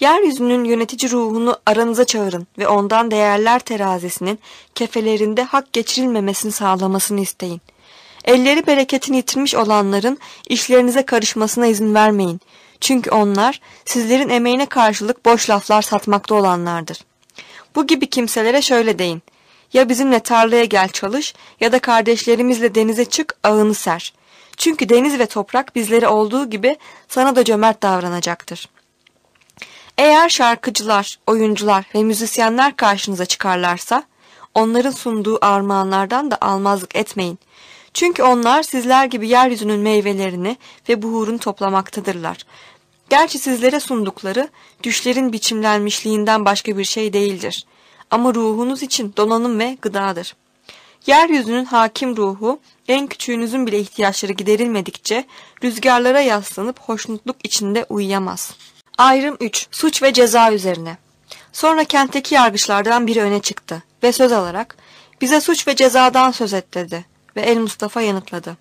Yeryüzünün yönetici ruhunu aranıza çağırın ve ondan değerler terazisinin kefelerinde hak geçirilmemesini sağlamasını isteyin. Elleri bereketini yitirmiş olanların işlerinize karışmasına izin vermeyin. Çünkü onlar sizlerin emeğine karşılık boş laflar satmakta olanlardır. Bu gibi kimselere şöyle deyin. Ya bizimle tarlaya gel çalış ya da kardeşlerimizle denize çık ağını ser. Çünkü deniz ve toprak bizlere olduğu gibi sana da cömert davranacaktır. Eğer şarkıcılar, oyuncular ve müzisyenler karşınıza çıkarlarsa, onların sunduğu armağanlardan da almazlık etmeyin. Çünkü onlar sizler gibi yeryüzünün meyvelerini ve buhurunu toplamaktadırlar. Gerçi sizlere sundukları düşlerin biçimlenmişliğinden başka bir şey değildir. Ama ruhunuz için donanım ve gıdadır. Yeryüzünün hakim ruhu en küçüğünüzün bile ihtiyaçları giderilmedikçe rüzgarlara yaslanıp hoşnutluk içinde uyuyamaz. Ayrım 3. Suç ve ceza üzerine. Sonra kentteki yargıçlardan biri öne çıktı ve söz alarak bize suç ve cezadan söz et dedi ve El Mustafa yanıtladı.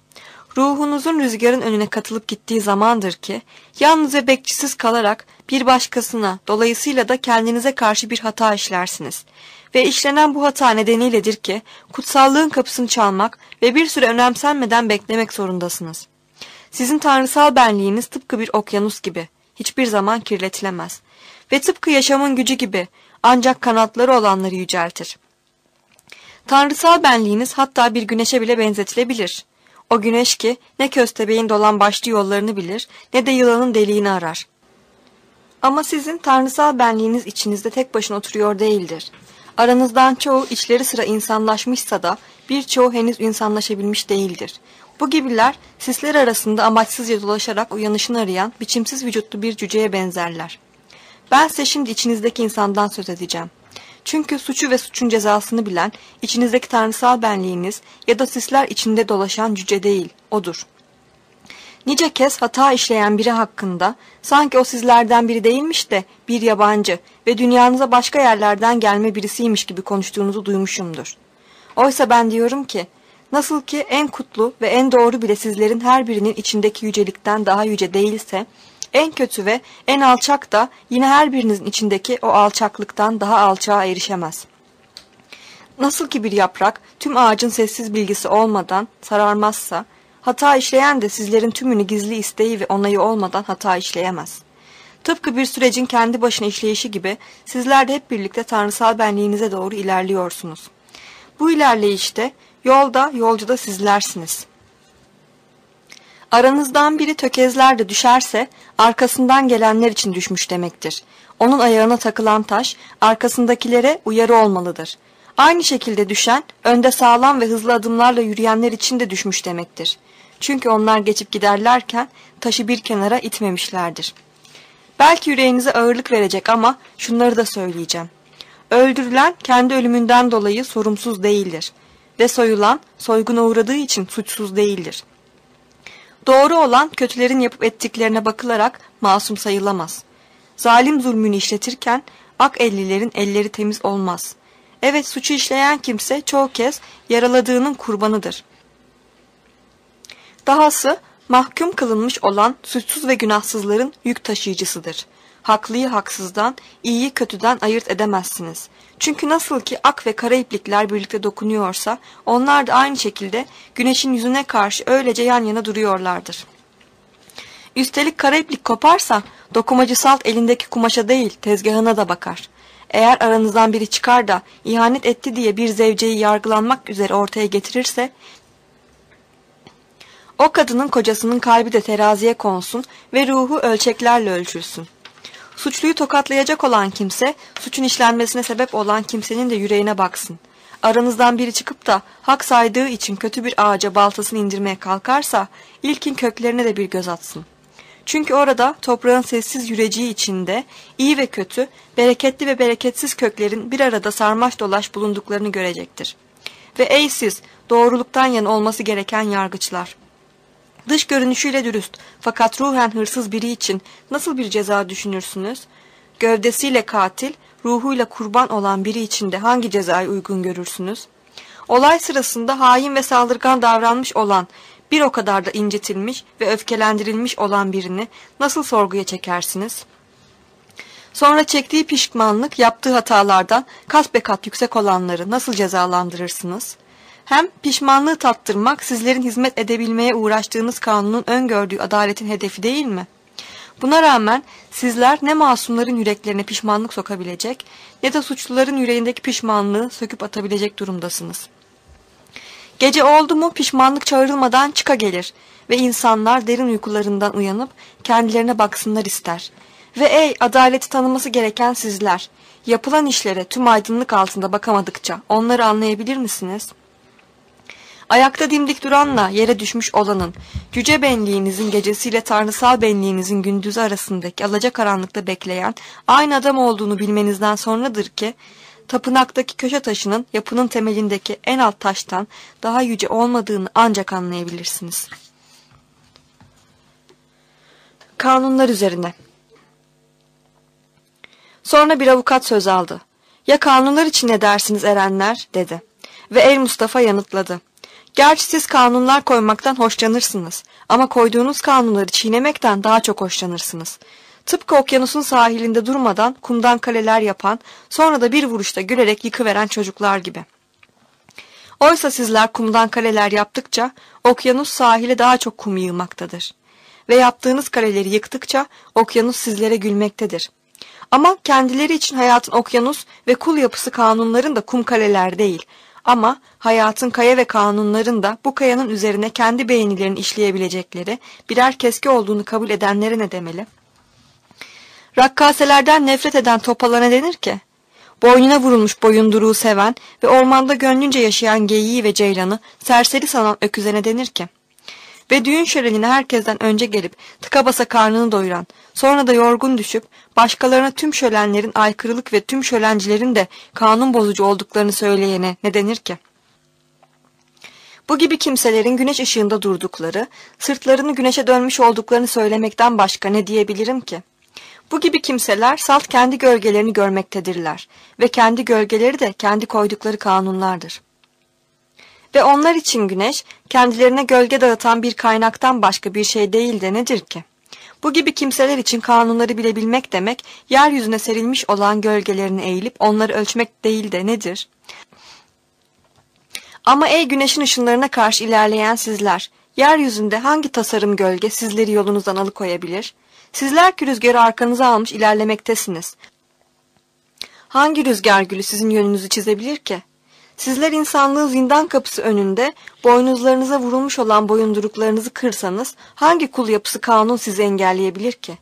Ruhunuzun rüzgarın önüne katılıp gittiği zamandır ki yalnızca bekçisiz kalarak bir başkasına dolayısıyla da kendinize karşı bir hata işlersiniz. Ve işlenen bu hata nedeniyledir ki kutsallığın kapısını çalmak ve bir süre önemsenmeden beklemek zorundasınız. Sizin tanrısal benliğiniz tıpkı bir okyanus gibi hiçbir zaman kirletilemez ve tıpkı yaşamın gücü gibi ancak kanatları olanları yüceltir. Tanrısal benliğiniz hatta bir güneşe bile benzetilebilir. O güneş ki ne köstebeğin dolan başlı yollarını bilir ne de yılanın deliğini arar. Ama sizin tanrısal benliğiniz içinizde tek başına oturuyor değildir. Aranızdan çoğu içleri sıra insanlaşmışsa da birçoğu henüz insanlaşabilmiş değildir. Bu gibiler sisler arasında amaçsızca dolaşarak uyanışını arayan biçimsiz vücutlu bir cüceye benzerler. Ben size şimdi içinizdeki insandan söz edeceğim. Çünkü suçu ve suçun cezasını bilen içinizdeki tanrısal benliğiniz ya da sisler içinde dolaşan cüce değil, odur. Nice kez hata işleyen biri hakkında sanki o sizlerden biri değilmiş de bir yabancı ve dünyanıza başka yerlerden gelme birisiymiş gibi konuştuğunuzu duymuşumdur. Oysa ben diyorum ki nasıl ki en kutlu ve en doğru bile sizlerin her birinin içindeki yücelikten daha yüce değilse en kötü ve en alçak da yine her birinizin içindeki o alçaklıktan daha alçağa erişemez. Nasıl ki bir yaprak tüm ağacın sessiz bilgisi olmadan sararmazsa, hata işleyen de sizlerin tümünü gizli isteği ve onayı olmadan hata işleyemez. Tıpkı bir sürecin kendi başına işleyişi gibi sizler de hep birlikte tanrısal benliğinize doğru ilerliyorsunuz. Bu ilerleyişte yolda yolcuda sizlersiniz.'' Aranızdan biri tökezler düşerse arkasından gelenler için düşmüş demektir. Onun ayağına takılan taş arkasındakilere uyarı olmalıdır. Aynı şekilde düşen önde sağlam ve hızlı adımlarla yürüyenler için de düşmüş demektir. Çünkü onlar geçip giderlerken taşı bir kenara itmemişlerdir. Belki yüreğinize ağırlık verecek ama şunları da söyleyeceğim. Öldürülen kendi ölümünden dolayı sorumsuz değildir ve soyulan soyguna uğradığı için suçsuz değildir. Doğru olan kötülerin yapıp ettiklerine bakılarak masum sayılamaz. Zalim zulmünü işletirken ak ellilerin elleri temiz olmaz. Evet suçu işleyen kimse çoğu kez yaraladığının kurbanıdır. Dahası mahkum kılınmış olan suçsuz ve günahsızların yük taşıyıcısıdır. Haklıyı haksızdan, iyiyi kötüden ayırt edemezsiniz. Çünkü nasıl ki ak ve kara iplikler birlikte dokunuyorsa, onlar da aynı şekilde güneşin yüzüne karşı öylece yan yana duruyorlardır. Üstelik kara iplik koparsa, dokumacı salt elindeki kumaşa değil, tezgahına da bakar. Eğer aranızdan biri çıkar da ihanet etti diye bir zevceyi yargılanmak üzere ortaya getirirse, o kadının kocasının kalbi de teraziye konsun ve ruhu ölçeklerle ölçülsün. Suçluyu tokatlayacak olan kimse, suçun işlenmesine sebep olan kimsenin de yüreğine baksın. Aranızdan biri çıkıp da hak saydığı için kötü bir ağaca baltasını indirmeye kalkarsa, ilkin köklerine de bir göz atsın. Çünkü orada toprağın sessiz yüreciği içinde iyi ve kötü, bereketli ve bereketsiz köklerin bir arada sarmaş dolaş bulunduklarını görecektir. Ve ey siz, doğruluktan yana olması gereken yargıçlar! Dış görünüşüyle dürüst fakat ruhen hırsız biri için nasıl bir ceza düşünürsünüz? Gövdesiyle katil, ruhuyla kurban olan biri için de hangi cezayı uygun görürsünüz? olay sırasında hain ve saldırgan davranmış olan, bir o kadar da incitilmiş ve öfkelendirilmiş olan birini nasıl sorguya çekersiniz? Sonra çektiği pişmanlık, yaptığı hatalardan kat be kat yüksek olanları nasıl cezalandırırsınız? Hem pişmanlığı tattırmak sizlerin hizmet edebilmeye uğraştığınız kanunun öngördüğü adaletin hedefi değil mi? Buna rağmen sizler ne masumların yüreklerine pişmanlık sokabilecek ne de suçluların yüreğindeki pişmanlığı söküp atabilecek durumdasınız. Gece oldu mu pişmanlık çağrılmadan çıka gelir ve insanlar derin uykularından uyanıp kendilerine baksınlar ister. Ve ey adaleti tanıması gereken sizler, yapılan işlere tüm aydınlık altında bakamadıkça onları anlayabilir misiniz?'' Ayakta dimdik duranla yere düşmüş olanın, cüce benliğinizin gecesiyle tanrısal benliğinizin gündüzü arasındaki alacakaranlıkta bekleyen aynı adam olduğunu bilmenizden sonradır ki, tapınaktaki köşe taşının yapının temelindeki en alt taştan daha yüce olmadığını ancak anlayabilirsiniz. Kanunlar üzerine Sonra bir avukat söz aldı. Ya kanunlar için ne dersiniz erenler dedi. Ve El Mustafa yanıtladı. Gerçi siz kanunlar koymaktan hoşlanırsınız ama koyduğunuz kanunları çiğnemekten daha çok hoşlanırsınız. Tıpkı okyanusun sahilinde durmadan kumdan kaleler yapan, sonra da bir vuruşta gülerek yıkıveren çocuklar gibi. Oysa sizler kumdan kaleler yaptıkça okyanus sahile daha çok kum yığmaktadır. Ve yaptığınız kaleleri yıktıkça okyanus sizlere gülmektedir. Ama kendileri için hayatın okyanus ve kul yapısı kanunların da kum kaleler değil, ama hayatın kaya ve kanunların da bu kayanın üzerine kendi beğenilerini işleyebilecekleri birer keski olduğunu kabul edenlere ne demeli? Rakkaselerden nefret eden topalana denir ki, boynuna vurulmuş boyunduruğu seven ve ormanda gönlünce yaşayan geyiği ve ceylanı serseri sanan öküzene denir ki, ve düğün şölenine herkesten önce gelip tıka basa karnını doyuran, sonra da yorgun düşüp başkalarına tüm şölenlerin aykırılık ve tüm şölencilerin de kanun bozucu olduklarını söyleyene ne denir ki? Bu gibi kimselerin güneş ışığında durdukları, sırtlarını güneşe dönmüş olduklarını söylemekten başka ne diyebilirim ki? Bu gibi kimseler salt kendi gölgelerini görmektedirler ve kendi gölgeleri de kendi koydukları kanunlardır. Ve onlar için güneş kendilerine gölge dağıtan bir kaynaktan başka bir şey değil de nedir ki? Bu gibi kimseler için kanunları bilebilmek demek, yeryüzüne serilmiş olan gölgelerini eğilip onları ölçmek değil de nedir? Ama ey güneşin ışınlarına karşı ilerleyen sizler, yeryüzünde hangi tasarım gölge sizleri yolunuzdan alıkoyabilir? Sizler ki rüzgarı arkanıza almış ilerlemektesiniz. Hangi rüzgar gülü sizin yönünüzü çizebilir ki? Sizler insanlığın zindan kapısı önünde boynuzlarınıza vurulmuş olan boyunduruklarınızı kırsanız hangi kul yapısı kanun sizi engelleyebilir ki?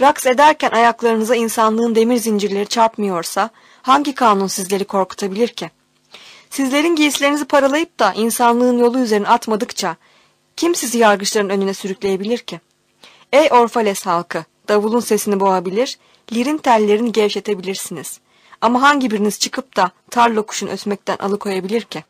Raks ederken ayaklarınıza insanlığın demir zincirleri çarpmıyorsa hangi kanun sizleri korkutabilir ki? Sizlerin giysilerinizi paralayıp da insanlığın yolu üzerine atmadıkça kim sizi yargıçların önüne sürükleyebilir ki? Ey Orfales halkı, davulun sesini boğabilir, lirin tellerini gevşetebilirsiniz.'' Ama hangi biriniz çıkıp da tarla kuşun ötmekten alıkoyabilir ki?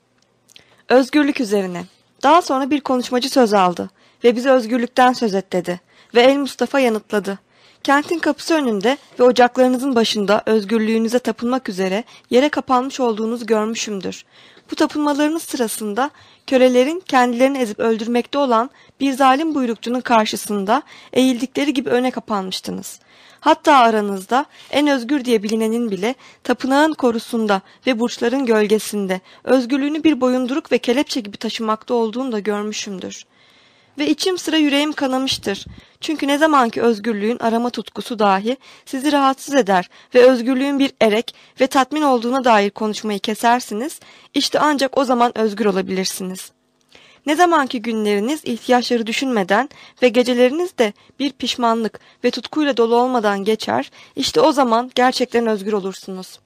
Özgürlük üzerine. Daha sonra bir konuşmacı söz aldı ve bize özgürlükten söz et dedi. Ve El Mustafa yanıtladı. Kentin kapısı önünde ve ocaklarınızın başında özgürlüğünüze tapınmak üzere yere kapanmış olduğunuzu görmüşümdür. Bu tapınmalarınız sırasında kölelerin kendilerini ezip öldürmekte olan bir zalim buyrukçunun karşısında eğildikleri gibi öne kapanmıştınız. Hatta aranızda en özgür diye bilinenin bile tapınağın korusunda ve burçların gölgesinde özgürlüğünü bir boyunduruk ve kelepçe gibi taşımakta olduğunu da görmüşümdür. Ve içim sıra yüreğim kanamıştır. Çünkü ne zamanki özgürlüğün arama tutkusu dahi sizi rahatsız eder ve özgürlüğün bir erek ve tatmin olduğuna dair konuşmayı kesersiniz, işte ancak o zaman özgür olabilirsiniz.'' Ne zamanki günleriniz ihtiyaçları düşünmeden ve geceleriniz de bir pişmanlık ve tutkuyla dolu olmadan geçer, işte o zaman gerçekten özgür olursunuz.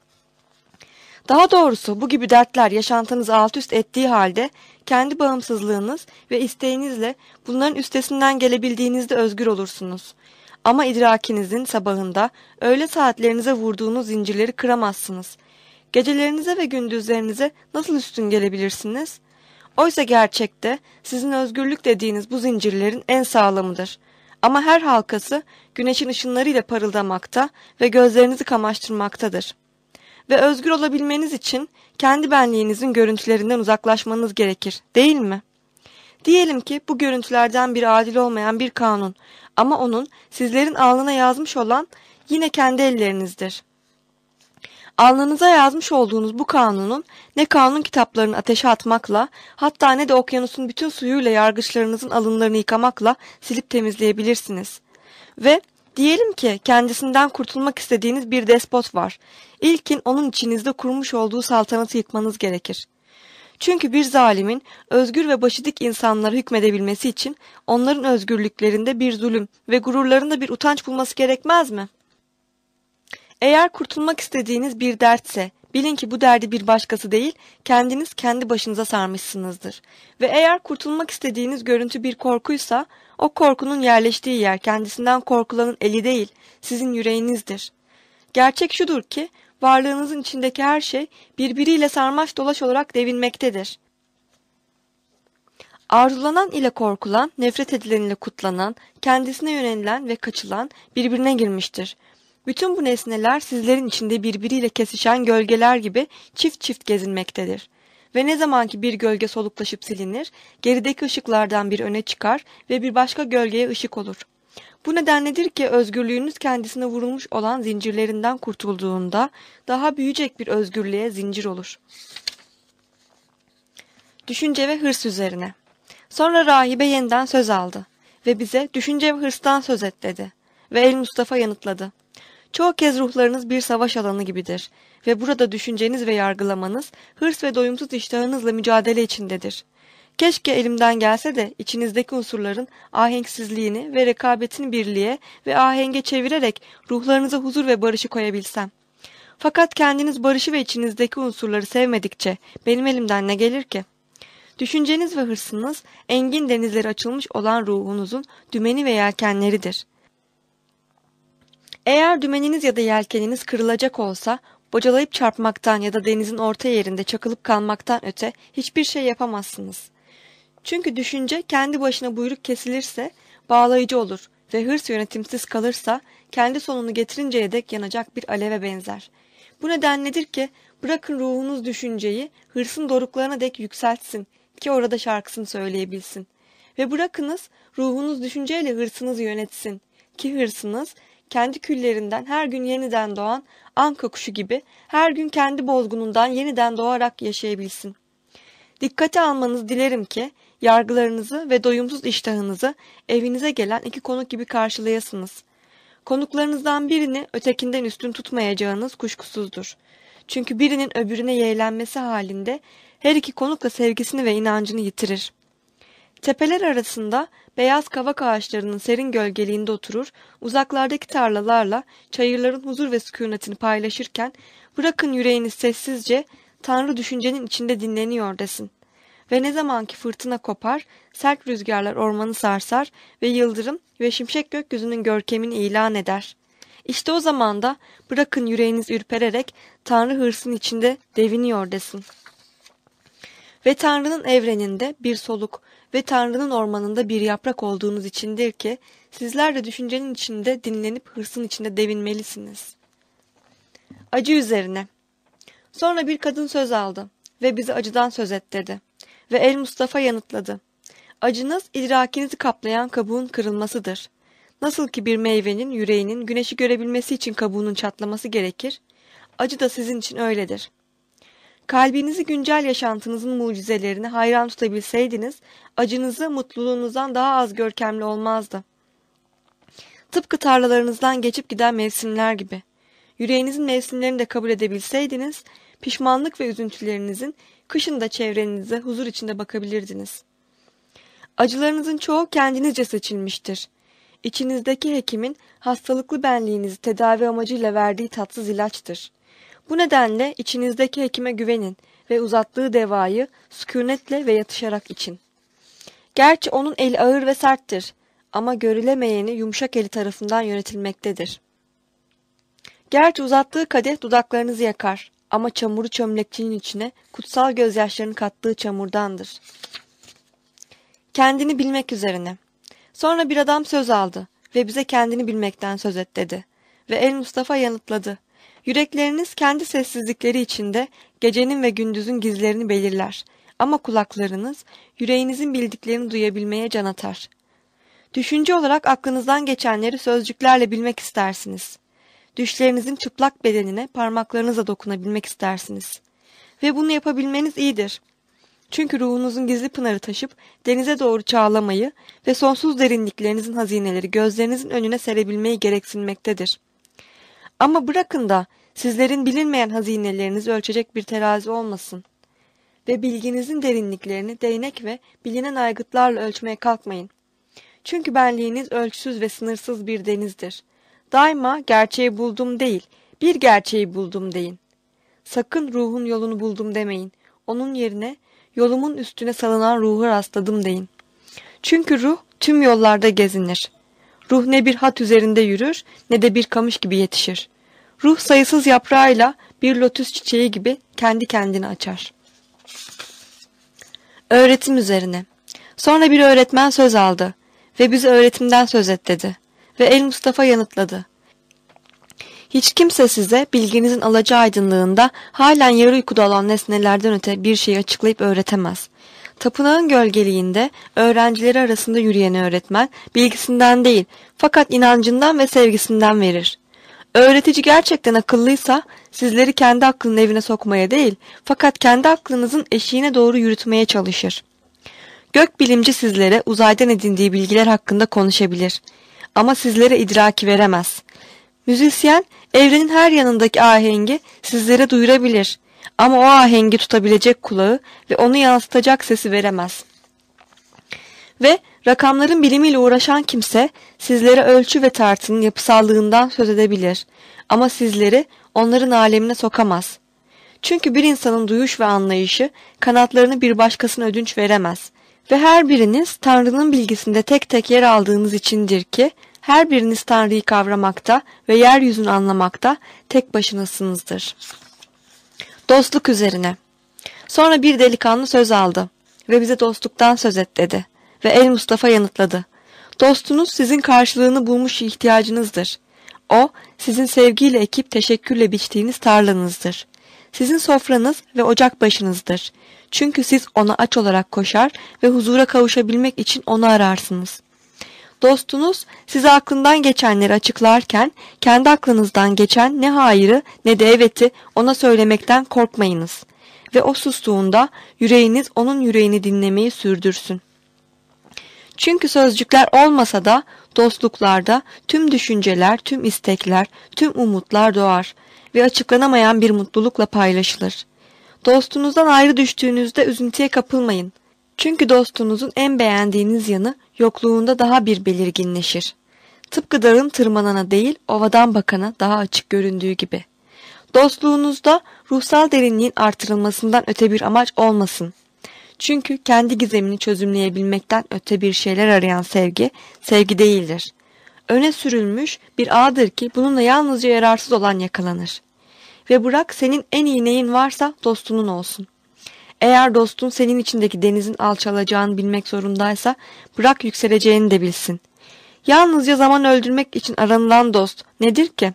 Daha doğrusu bu gibi dertler yaşantınızı alt üst ettiği halde kendi bağımsızlığınız ve isteğinizle bunların üstesinden gelebildiğinizde özgür olursunuz. Ama idrakinizin sabahında öğle saatlerinize vurduğunuz zincirleri kıramazsınız. Gecelerinize ve gündüzlerinize nasıl üstün gelebilirsiniz? Oysa gerçekte sizin özgürlük dediğiniz bu zincirlerin en sağlamıdır. Ama her halkası güneşin ışınlarıyla parıldamakta ve gözlerinizi kamaştırmaktadır. Ve özgür olabilmeniz için kendi benliğinizin görüntülerinden uzaklaşmanız gerekir, değil mi? Diyelim ki bu görüntülerden bir adil olmayan bir kanun ama onun sizlerin alnına yazmış olan yine kendi ellerinizdir. Alnınıza yazmış olduğunuz bu kanunun ne kanun kitaplarını ateşe atmakla hatta ne de okyanusun bütün suyuyla yargıçlarınızın alınlarını yıkamakla silip temizleyebilirsiniz. Ve diyelim ki kendisinden kurtulmak istediğiniz bir despot var. İlkin onun içinizde kurmuş olduğu saltanatı yıkmanız gerekir. Çünkü bir zalimin özgür ve başıdik insanlara hükmedebilmesi için onların özgürlüklerinde bir zulüm ve gururlarında bir utanç bulması gerekmez mi? Eğer kurtulmak istediğiniz bir dertse, bilin ki bu derdi bir başkası değil, kendiniz kendi başınıza sarmışsınızdır. Ve eğer kurtulmak istediğiniz görüntü bir korkuysa, o korkunun yerleştiği yer kendisinden korkulanın eli değil, sizin yüreğinizdir. Gerçek şudur ki, varlığınızın içindeki her şey birbiriyle sarmaş dolaş olarak devinmektedir. Arzulanan ile korkulan, nefret edilen ile kutlanan, kendisine yönelilen ve kaçılan birbirine girmiştir. Bütün bu nesneler sizlerin içinde birbiriyle kesişen gölgeler gibi çift çift gezinmektedir. Ve ne zamanki bir gölge soluklaşıp silinir, gerideki ışıklardan bir öne çıkar ve bir başka gölgeye ışık olur. Bu nedenledir ki özgürlüğünüz kendisine vurulmuş olan zincirlerinden kurtulduğunda daha büyüyecek bir özgürlüğe zincir olur. Düşünce ve hırs üzerine. Sonra rahibe yeniden söz aldı ve bize düşünce ve hırstan söz et dedi. Ve El Mustafa yanıtladı. Çoğu kez ruhlarınız bir savaş alanı gibidir ve burada düşünceniz ve yargılamanız hırs ve doyumsuz iştahınızla mücadele içindedir. Keşke elimden gelse de içinizdeki unsurların ahenksizliğini ve rekabetin birliğe ve ahenge çevirerek ruhlarınıza huzur ve barışı koyabilsem. Fakat kendiniz barışı ve içinizdeki unsurları sevmedikçe benim elimden ne gelir ki? Düşünceniz ve hırsınız engin denizleri açılmış olan ruhunuzun dümeni ve yelkenleridir. Eğer dümeniniz ya da yelkeniniz kırılacak olsa, bocalayıp çarpmaktan ya da denizin orta yerinde çakılıp kalmaktan öte hiçbir şey yapamazsınız. Çünkü düşünce kendi başına buyruk kesilirse bağlayıcı olur ve hırs yönetimsiz kalırsa kendi sonunu getirinceye dek yanacak bir aleve benzer. Bu nedenledir ki bırakın ruhunuz düşünceyi hırsın doruklarına dek yükseltsin ki orada şarkısını söyleyebilsin. Ve bırakınız ruhunuz düşünceyle hırsınızı yönetsin ki hırsınız kendi küllerinden her gün yeniden doğan anka kuşu gibi her gün kendi bozgunundan yeniden doğarak yaşayabilsin. Dikkate almanızı dilerim ki yargılarınızı ve doyumsuz iştahınızı evinize gelen iki konuk gibi karşılayasınız. Konuklarınızdan birini ötekinden üstün tutmayacağınız kuşkusuzdur. Çünkü birinin öbürüne yeğlenmesi halinde her iki konuk da sevgisini ve inancını yitirir. Tepeler arasında beyaz kavak ağaçlarının serin gölgeliğinde oturur, uzaklardaki tarlalarla çayırların huzur ve sükunetini paylaşırken bırakın yüreğiniz sessizce Tanrı düşüncenin içinde dinleniyor desin. Ve ne zamanki fırtına kopar, sert rüzgarlar ormanı sarsar ve yıldırım ve şimşek gökyüzünün görkemini ilan eder. İşte o zaman da bırakın yüreğiniz ürpererek Tanrı hırsın içinde deviniyor desin. Ve Tanrı'nın evreninde bir soluk, ve Tanrı'nın ormanında bir yaprak olduğunuz içindir ki sizler de düşüncenin içinde dinlenip hırsın içinde devinmelisiniz. Acı üzerine. Sonra bir kadın söz aldı ve bize acıdan söz et dedi. Ve El Mustafa yanıtladı. Acınız idrakinizi kaplayan kabuğun kırılmasıdır. Nasıl ki bir meyvenin yüreğinin güneşi görebilmesi için kabuğunun çatlaması gerekir, acı da sizin için öyledir. Kalbinizi güncel yaşantınızın mucizelerine hayran tutabilseydiniz, acınızı mutluluğunuzdan daha az görkemli olmazdı. Tıpkı tarlalarınızdan geçip giden mevsimler gibi. Yüreğinizin mevsimlerini de kabul edebilseydiniz, pişmanlık ve üzüntülerinizin kışın da çevrenize huzur içinde bakabilirdiniz. Acılarınızın çoğu kendinizce seçilmiştir. İçinizdeki hekimin hastalıklı benliğinizi tedavi amacıyla verdiği tatsız ilaçtır. Bu nedenle içinizdeki hekime güvenin ve uzattığı devayı sükunetle ve yatışarak için. Gerçi onun eli ağır ve serttir ama görülemeyeni yumuşak eli tarafından yönetilmektedir. Gerçi uzattığı kadeh dudaklarınızı yakar ama çamuru çömlekçinin içine kutsal gözyaşlarını kattığı çamurdandır. Kendini bilmek üzerine. Sonra bir adam söz aldı ve bize kendini bilmekten söz et dedi. Ve El Mustafa yanıtladı. Yürekleriniz kendi sessizlikleri içinde gecenin ve gündüzün gizlerini belirler. Ama kulaklarınız yüreğinizin bildiklerini duyabilmeye can atar. Düşünce olarak aklınızdan geçenleri sözcüklerle bilmek istersiniz. Düşlerinizin çıplak bedenine parmaklarınızla dokunabilmek istersiniz. Ve bunu yapabilmeniz iyidir. Çünkü ruhunuzun gizli pınarı taşıp denize doğru çağlamayı ve sonsuz derinliklerinizin hazineleri gözlerinizin önüne serebilmeyi gereksinmektedir. Ama bırakın da sizlerin bilinmeyen hazinelerinizi ölçecek bir terazi olmasın. Ve bilginizin derinliklerini değnek ve bilinen aygıtlarla ölçmeye kalkmayın. Çünkü benliğiniz ölçüsüz ve sınırsız bir denizdir. Daima gerçeği buldum değil, bir gerçeği buldum deyin. Sakın ruhun yolunu buldum demeyin. Onun yerine yolumun üstüne salınan ruhu rastladım deyin. Çünkü ruh tüm yollarda gezinir. Ruh ne bir hat üzerinde yürür ne de bir kamış gibi yetişir. Ruh sayısız yaprağıyla bir lotus çiçeği gibi kendi kendini açar. Öğretim üzerine. Sonra bir öğretmen söz aldı ve bize öğretimden söz et dedi. Ve El Mustafa yanıtladı. Hiç kimse size bilginizin alacağı aydınlığında halen yarı uykuda olan nesnelerden öte bir şeyi açıklayıp öğretemez. Tapınağın gölgeliğinde öğrencileri arasında yürüyen öğretmen bilgisinden değil fakat inancından ve sevgisinden verir. Öğretici gerçekten akıllıysa sizleri kendi aklının evine sokmaya değil fakat kendi aklınızın eşiğine doğru yürütmeye çalışır. Gök bilimci sizlere uzaydan edindiği bilgiler hakkında konuşabilir. Ama sizlere idraki veremez. Müzisyen evrenin her yanındaki ahengi sizlere duyurabilir. Ama o ahengi tutabilecek kulağı ve onu yansıtacak sesi veremez. Ve rakamların bilimiyle uğraşan kimse sizlere ölçü ve tartının yapısallığından söz edebilir. Ama sizleri onların alemine sokamaz. Çünkü bir insanın duyuş ve anlayışı kanatlarını bir başkasına ödünç veremez. Ve her biriniz Tanrı'nın bilgisinde tek tek yer aldığınız içindir ki her biriniz Tanrı'yı kavramakta ve yeryüzünü anlamakta tek başınasınızdır. Dostluk üzerine. Sonra bir delikanlı söz aldı ve bize dostluktan söz et dedi. Ve El Mustafa yanıtladı. Dostunuz sizin karşılığını bulmuş ihtiyacınızdır. O, sizin sevgiyle ekip teşekkürle biçtiğiniz tarlanızdır. Sizin sofranız ve ocak başınızdır. Çünkü siz ona aç olarak koşar ve huzura kavuşabilmek için onu ararsınız. Dostunuz size aklından geçenleri açıklarken kendi aklınızdan geçen ne hayırı ne de eveti ona söylemekten korkmayınız. Ve o sustuğunda yüreğiniz onun yüreğini dinlemeyi sürdürsün. Çünkü sözcükler olmasa da dostluklarda tüm düşünceler, tüm istekler, tüm umutlar doğar ve açıklanamayan bir mutlulukla paylaşılır. Dostunuzdan ayrı düştüğünüzde üzüntüye kapılmayın. Çünkü dostunuzun en beğendiğiniz yanı yokluğunda daha bir belirginleşir. Tıpkı dağın tırmanana değil ovadan bakana daha açık göründüğü gibi. Dostluğunuzda ruhsal derinliğin artırılmasından öte bir amaç olmasın. Çünkü kendi gizemini çözümleyebilmekten öte bir şeyler arayan sevgi, sevgi değildir. Öne sürülmüş bir ağdır ki bununla yalnızca yararsız olan yakalanır. Ve bırak senin en iyi neyin varsa dostunun olsun. Eğer dostun senin içindeki denizin alçalacağını bilmek zorundaysa bırak yükseleceğini de bilsin. Yalnızca zaman öldürmek için aranılan dost nedir ki?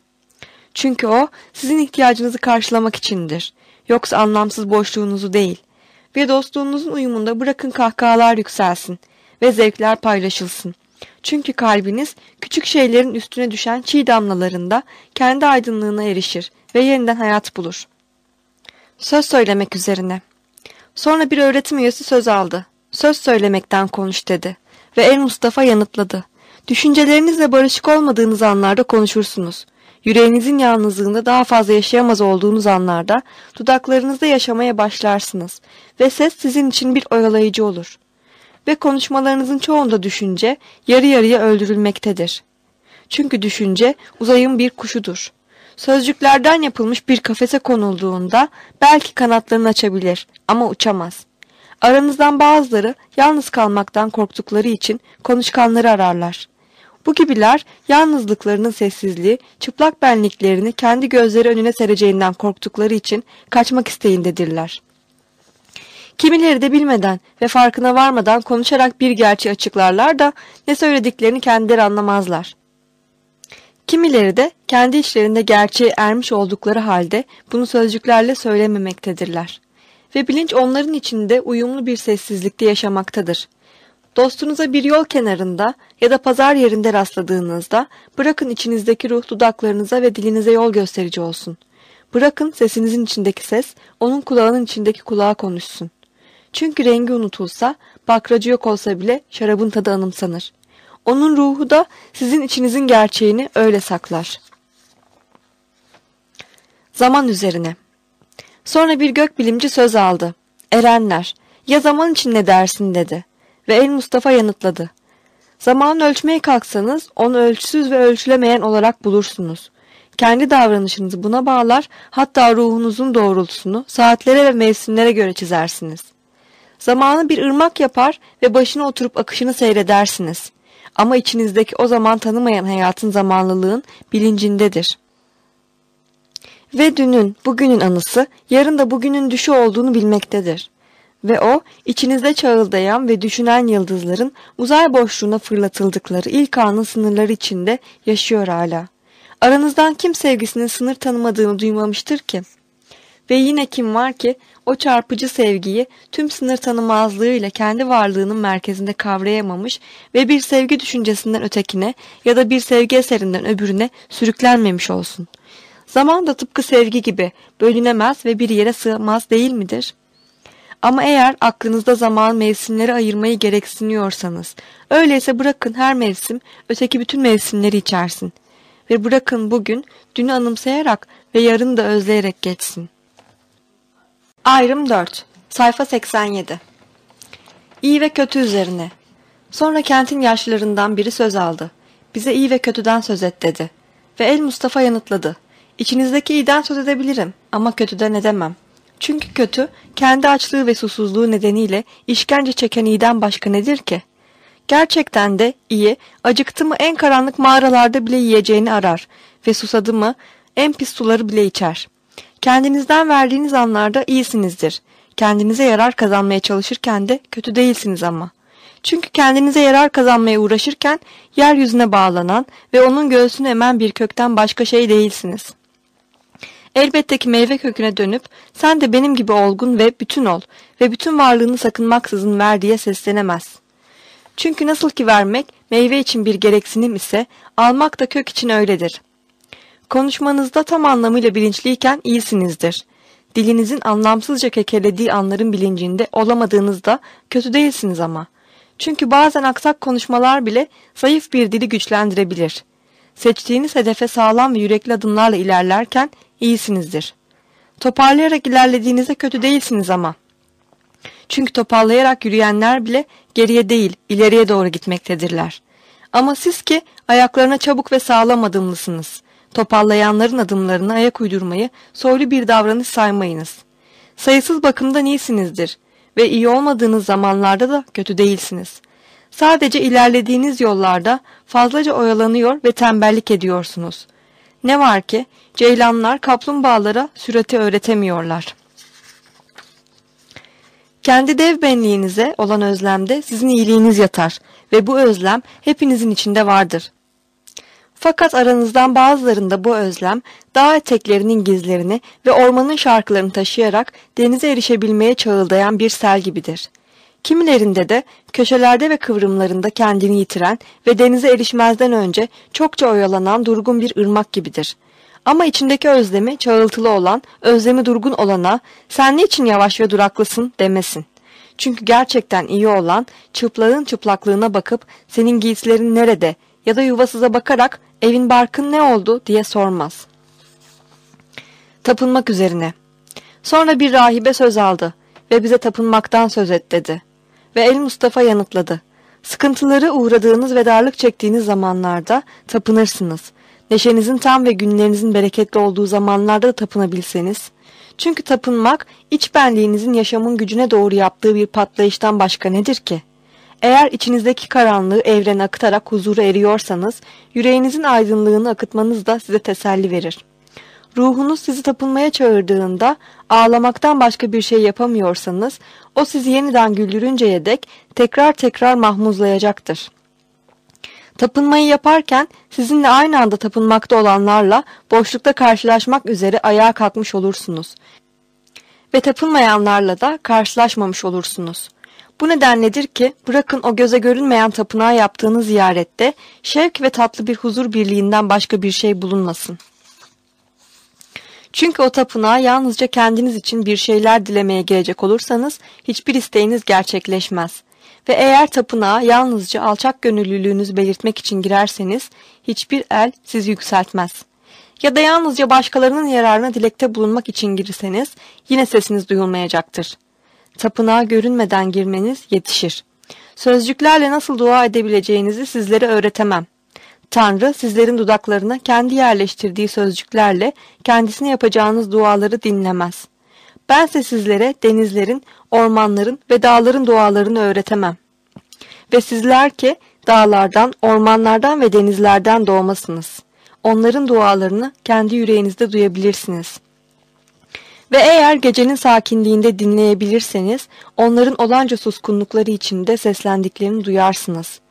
Çünkü o sizin ihtiyacınızı karşılamak içindir. Yoksa anlamsız boşluğunuzu değil. Ve dostluğunuzun uyumunda bırakın kahkahalar yükselsin ve zevkler paylaşılsın. Çünkü kalbiniz küçük şeylerin üstüne düşen çiğ damlalarında kendi aydınlığına erişir ve yeniden hayat bulur. Söz söylemek üzerine. Sonra bir öğretim üyesi söz aldı. Söz söylemekten konuş dedi. Ve El Mustafa yanıtladı. Düşüncelerinizle barışık olmadığınız anlarda konuşursunuz. Yüreğinizin yalnızlığında daha fazla yaşayamaz olduğunuz anlarda dudaklarınızda yaşamaya başlarsınız ve ses sizin için bir oyalayıcı olur. Ve konuşmalarınızın çoğunda düşünce yarı yarıya öldürülmektedir. Çünkü düşünce uzayın bir kuşudur. Sözcüklerden yapılmış bir kafese konulduğunda belki kanatlarını açabilir ama uçamaz. Aranızdan bazıları yalnız kalmaktan korktukları için konuşkanları ararlar. Bu gibiler yalnızlıklarının sessizliği, çıplak benliklerini kendi gözleri önüne sereceğinden korktukları için kaçmak isteğindedirler. Kimileri de bilmeden ve farkına varmadan konuşarak bir gerçeği açıklarlar da ne söylediklerini kendileri anlamazlar. Kimileri de kendi işlerinde gerçeğe ermiş oldukları halde bunu sözcüklerle söylememektedirler. Ve bilinç onların içinde uyumlu bir sessizlikte yaşamaktadır. Dostunuza bir yol kenarında ya da pazar yerinde rastladığınızda bırakın içinizdeki ruh dudaklarınıza ve dilinize yol gösterici olsun. Bırakın sesinizin içindeki ses onun kulağının içindeki kulağa konuşsun. Çünkü rengi unutulsa, bakracı yok olsa bile şarabın tadı anımsanır. Onun ruhu da sizin içinizin gerçeğini öyle saklar. Zaman üzerine. Sonra bir gökbilimci söz aldı. Erenler, ya zaman için ne dersin dedi. Ve El Mustafa yanıtladı. Zamanı ölçmeye kalksanız onu ölçüsüz ve ölçülemeyen olarak bulursunuz. Kendi davranışınızı buna bağlar, hatta ruhunuzun doğrultusunu saatlere ve mevsimlere göre çizersiniz. Zamanı bir ırmak yapar ve başına oturup akışını seyredersiniz. Ama içinizdeki o zaman tanımayan hayatın zamanlılığın bilincindedir. Ve dünün, bugünün anısı, yarın da bugünün düşü olduğunu bilmektedir. Ve o, içinizde çağıldayan ve düşünen yıldızların uzay boşluğuna fırlatıldıkları ilk anın sınırları içinde yaşıyor hala. Aranızdan kim sevgisinin sınır tanımadığını duymamıştır ki? Ve yine kim var ki o çarpıcı sevgiyi tüm sınır tanımazlığıyla kendi varlığının merkezinde kavrayamamış ve bir sevgi düşüncesinden ötekine ya da bir sevgi eserinden öbürüne sürüklenmemiş olsun. Zaman da tıpkı sevgi gibi bölünemez ve bir yere sığmaz değil midir? Ama eğer aklınızda zaman mevsimleri ayırmayı gereksiniyorsanız, öyleyse bırakın her mevsim öteki bütün mevsimleri içersin. Ve bırakın bugün dünü anımsayarak ve yarın da özleyerek geçsin.'' Ayrım 4 Sayfa 87 İyi ve kötü üzerine Sonra kentin yaşlılarından biri söz aldı. Bize iyi ve kötüden söz et dedi. Ve El Mustafa yanıtladı. İçinizdeki iyiden söz edebilirim ama kötüden edemem. Çünkü kötü kendi açlığı ve susuzluğu nedeniyle işkence çeken iyiden başka nedir ki? Gerçekten de iyi acıktı mı en karanlık mağaralarda bile yiyeceğini arar ve susadı mı en pis suları bile içer.'' Kendinizden verdiğiniz anlarda iyisinizdir. Kendinize yarar kazanmaya çalışırken de kötü değilsiniz ama. Çünkü kendinize yarar kazanmaya uğraşırken yeryüzüne bağlanan ve onun göğsünü emen bir kökten başka şey değilsiniz. Elbette ki meyve köküne dönüp sen de benim gibi olgun ve bütün ol ve bütün varlığını sakınmaksızın ver diye seslenemez. Çünkü nasıl ki vermek meyve için bir gereksinim ise almak da kök için öyledir. Konuşmanızda tam anlamıyla bilinçliyken iyisinizdir. Dilinizin anlamsızca kekelediği anların bilincinde olamadığınızda kötü değilsiniz ama. Çünkü bazen aksak konuşmalar bile zayıf bir dili güçlendirebilir. Seçtiğiniz hedefe sağlam ve yürekli adımlarla ilerlerken iyisinizdir. Toparlayarak ilerlediğinizde kötü değilsiniz ama. Çünkü toparlayarak yürüyenler bile geriye değil ileriye doğru gitmektedirler. Ama siz ki ayaklarına çabuk ve sağlam adımlısınız topallayanların adımlarına ayak uydurmayı soylu bir davranış saymayınız. Sayısız bakımdan iyisinizdir ve iyi olmadığınız zamanlarda da kötü değilsiniz. Sadece ilerlediğiniz yollarda fazlaca oyalanıyor ve tembellik ediyorsunuz. Ne var ki ceylanlar kaplumbağalara sürati öğretemiyorlar. Kendi dev benliğinize olan özlemde sizin iyiliğiniz yatar ve bu özlem hepinizin içinde vardır. Fakat aranızdan bazılarında bu özlem dağ eteklerinin gizlerini ve ormanın şarkılarını taşıyarak denize erişebilmeye çağıldayan bir sel gibidir. Kimilerinde de köşelerde ve kıvrımlarında kendini yitiren ve denize erişmezden önce çokça oyalanan durgun bir ırmak gibidir. Ama içindeki özlemi çağıltılı olan, özlemi durgun olana sen niçin yavaş ve duraklısın demesin. Çünkü gerçekten iyi olan çıplağın çıplaklığına bakıp senin giysilerin nerede ya da yuvasıza bakarak evin barkın ne oldu diye sormaz. Tapınmak üzerine. Sonra bir rahibe söz aldı ve bize tapınmaktan söz et dedi. Ve El Mustafa yanıtladı. Sıkıntıları uğradığınız ve darlık çektiğiniz zamanlarda tapınırsınız. Neşenizin tam ve günlerinizin bereketli olduğu zamanlarda da tapınabilseniz. Çünkü tapınmak iç benliğinizin yaşamın gücüne doğru yaptığı bir patlayıştan başka nedir ki? Eğer içinizdeki karanlığı evrene akıtarak huzura eriyorsanız, yüreğinizin aydınlığını akıtmanız da size teselli verir. Ruhunuz sizi tapınmaya çağırdığında ağlamaktan başka bir şey yapamıyorsanız, o sizi yeniden güldürünceye dek tekrar tekrar mahmuzlayacaktır. Tapınmayı yaparken sizinle aynı anda tapınmakta olanlarla boşlukta karşılaşmak üzere ayağa kalkmış olursunuz. Ve tapınmayanlarla da karşılaşmamış olursunuz. Bu nedenledir ki bırakın o göze görünmeyen tapınağı yaptığınız ziyarette şevk ve tatlı bir huzur birliğinden başka bir şey bulunmasın. Çünkü o tapınağa yalnızca kendiniz için bir şeyler dilemeye gelecek olursanız hiçbir isteğiniz gerçekleşmez. Ve eğer tapınağa yalnızca alçak gönüllülüğünüzü belirtmek için girerseniz hiçbir el sizi yükseltmez. Ya da yalnızca başkalarının yararına dilekte bulunmak için girseniz yine sesiniz duyulmayacaktır. Tapınağa görünmeden girmeniz yetişir. Sözcüklerle nasıl dua edebileceğinizi sizlere öğretemem. Tanrı sizlerin dudaklarına kendi yerleştirdiği sözcüklerle kendisine yapacağınız duaları dinlemez. Bense sizlere denizlerin, ormanların ve dağların dualarını öğretemem. Ve sizler ki dağlardan, ormanlardan ve denizlerden doğmasınız. Onların dualarını kendi yüreğinizde duyabilirsiniz. Ve eğer gecenin sakinliğinde dinleyebilirseniz, onların olanca suskunlukları içinde seslendiklerini duyarsınız.''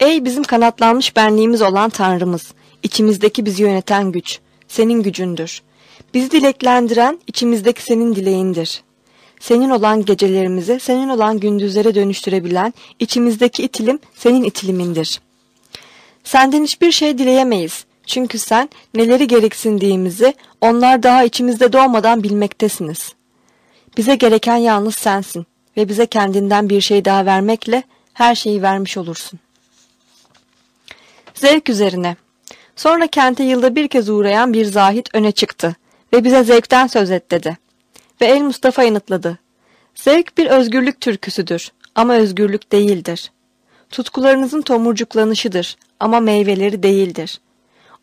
Ey bizim kanatlanmış benliğimiz olan Tanrımız, içimizdeki bizi yöneten güç, senin gücündür. Bizi dileklendiren içimizdeki senin dileğindir. Senin olan gecelerimizi, senin olan gündüzlere dönüştürebilen içimizdeki itilim senin itilimindir. Senden hiçbir şey dileyemeyiz. Çünkü sen neleri gereksindiğimizi onlar daha içimizde doğmadan bilmektesiniz. Bize gereken yalnız sensin ve bize kendinden bir şey daha vermekle her şeyi vermiş olursun. Zevk üzerine. Sonra kente yılda bir kez uğrayan bir zahit öne çıktı ve bize zevkten söz et dedi. Ve El Mustafa yanıtladı. Zevk bir özgürlük türküsüdür ama özgürlük değildir. Tutkularınızın tomurcuklanışıdır ama meyveleri değildir.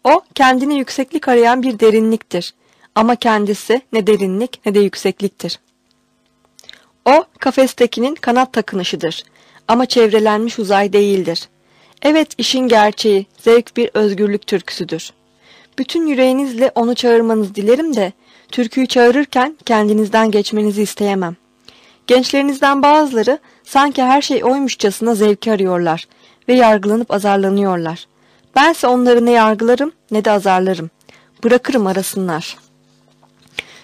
O kendini yükseklik arayan bir derinliktir ama kendisi ne derinlik ne de yüksekliktir. O kafestekinin kanat takınışıdır ama çevrelenmiş uzay değildir. Evet işin gerçeği, zevk bir özgürlük türküsüdür. Bütün yüreğinizle onu çağırmanız dilerim de, türküyü çağırırken kendinizden geçmenizi isteyemem. Gençlerinizden bazıları sanki her şey oymuşçasına zevki arıyorlar ve yargılanıp azarlanıyorlar. Bense onları ne yargılarım ne de azarlarım. Bırakırım arasınlar.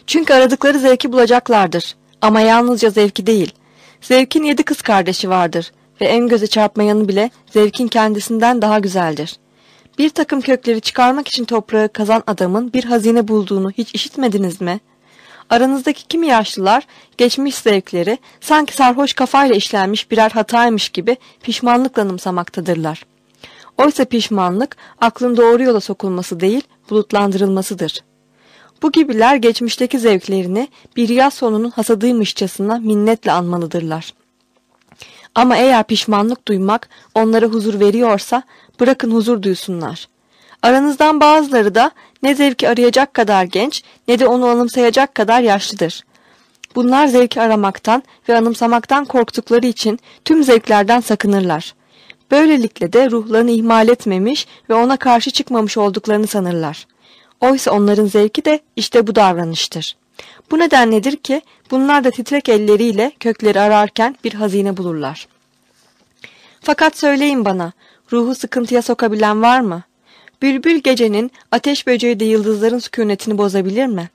Çünkü aradıkları zevki bulacaklardır. Ama yalnızca zevki değil. Zevkin yedi kız kardeşi vardır ve en göze çarpmayanı bile zevkin kendisinden daha güzeldir. Bir takım kökleri çıkarmak için toprağı kazan adamın bir hazine bulduğunu hiç işitmediniz mi? Aranızdaki kimi yaşlılar geçmiş zevkleri sanki sarhoş kafayla işlenmiş birer hataymış gibi pişmanlıkla anımsamaktadırlar. Oysa pişmanlık aklın doğru yola sokulması değil bulutlandırılmasıdır. Bu gibiler geçmişteki zevklerini bir yaz sonunun hasadıymışçasına minnetle anmalıdırlar. Ama eğer pişmanlık duymak onlara huzur veriyorsa bırakın huzur duysunlar. Aranızdan bazıları da ne zevki arayacak kadar genç ne de onu anımsayacak kadar yaşlıdır. Bunlar zevki aramaktan ve anımsamaktan korktukları için tüm zevklerden sakınırlar. Böylelikle de ruhlarını ihmal etmemiş ve ona karşı çıkmamış olduklarını sanırlar. Oysa onların zevki de işte bu davranıştır. Bu nedenledir ki bunlar da titrek elleriyle kökleri ararken bir hazine bulurlar. Fakat söyleyin bana, ruhu sıkıntıya sokabilen var mı? Bülbül gecenin, ateş böceği de yıldızların sükunetini bozabilir mi?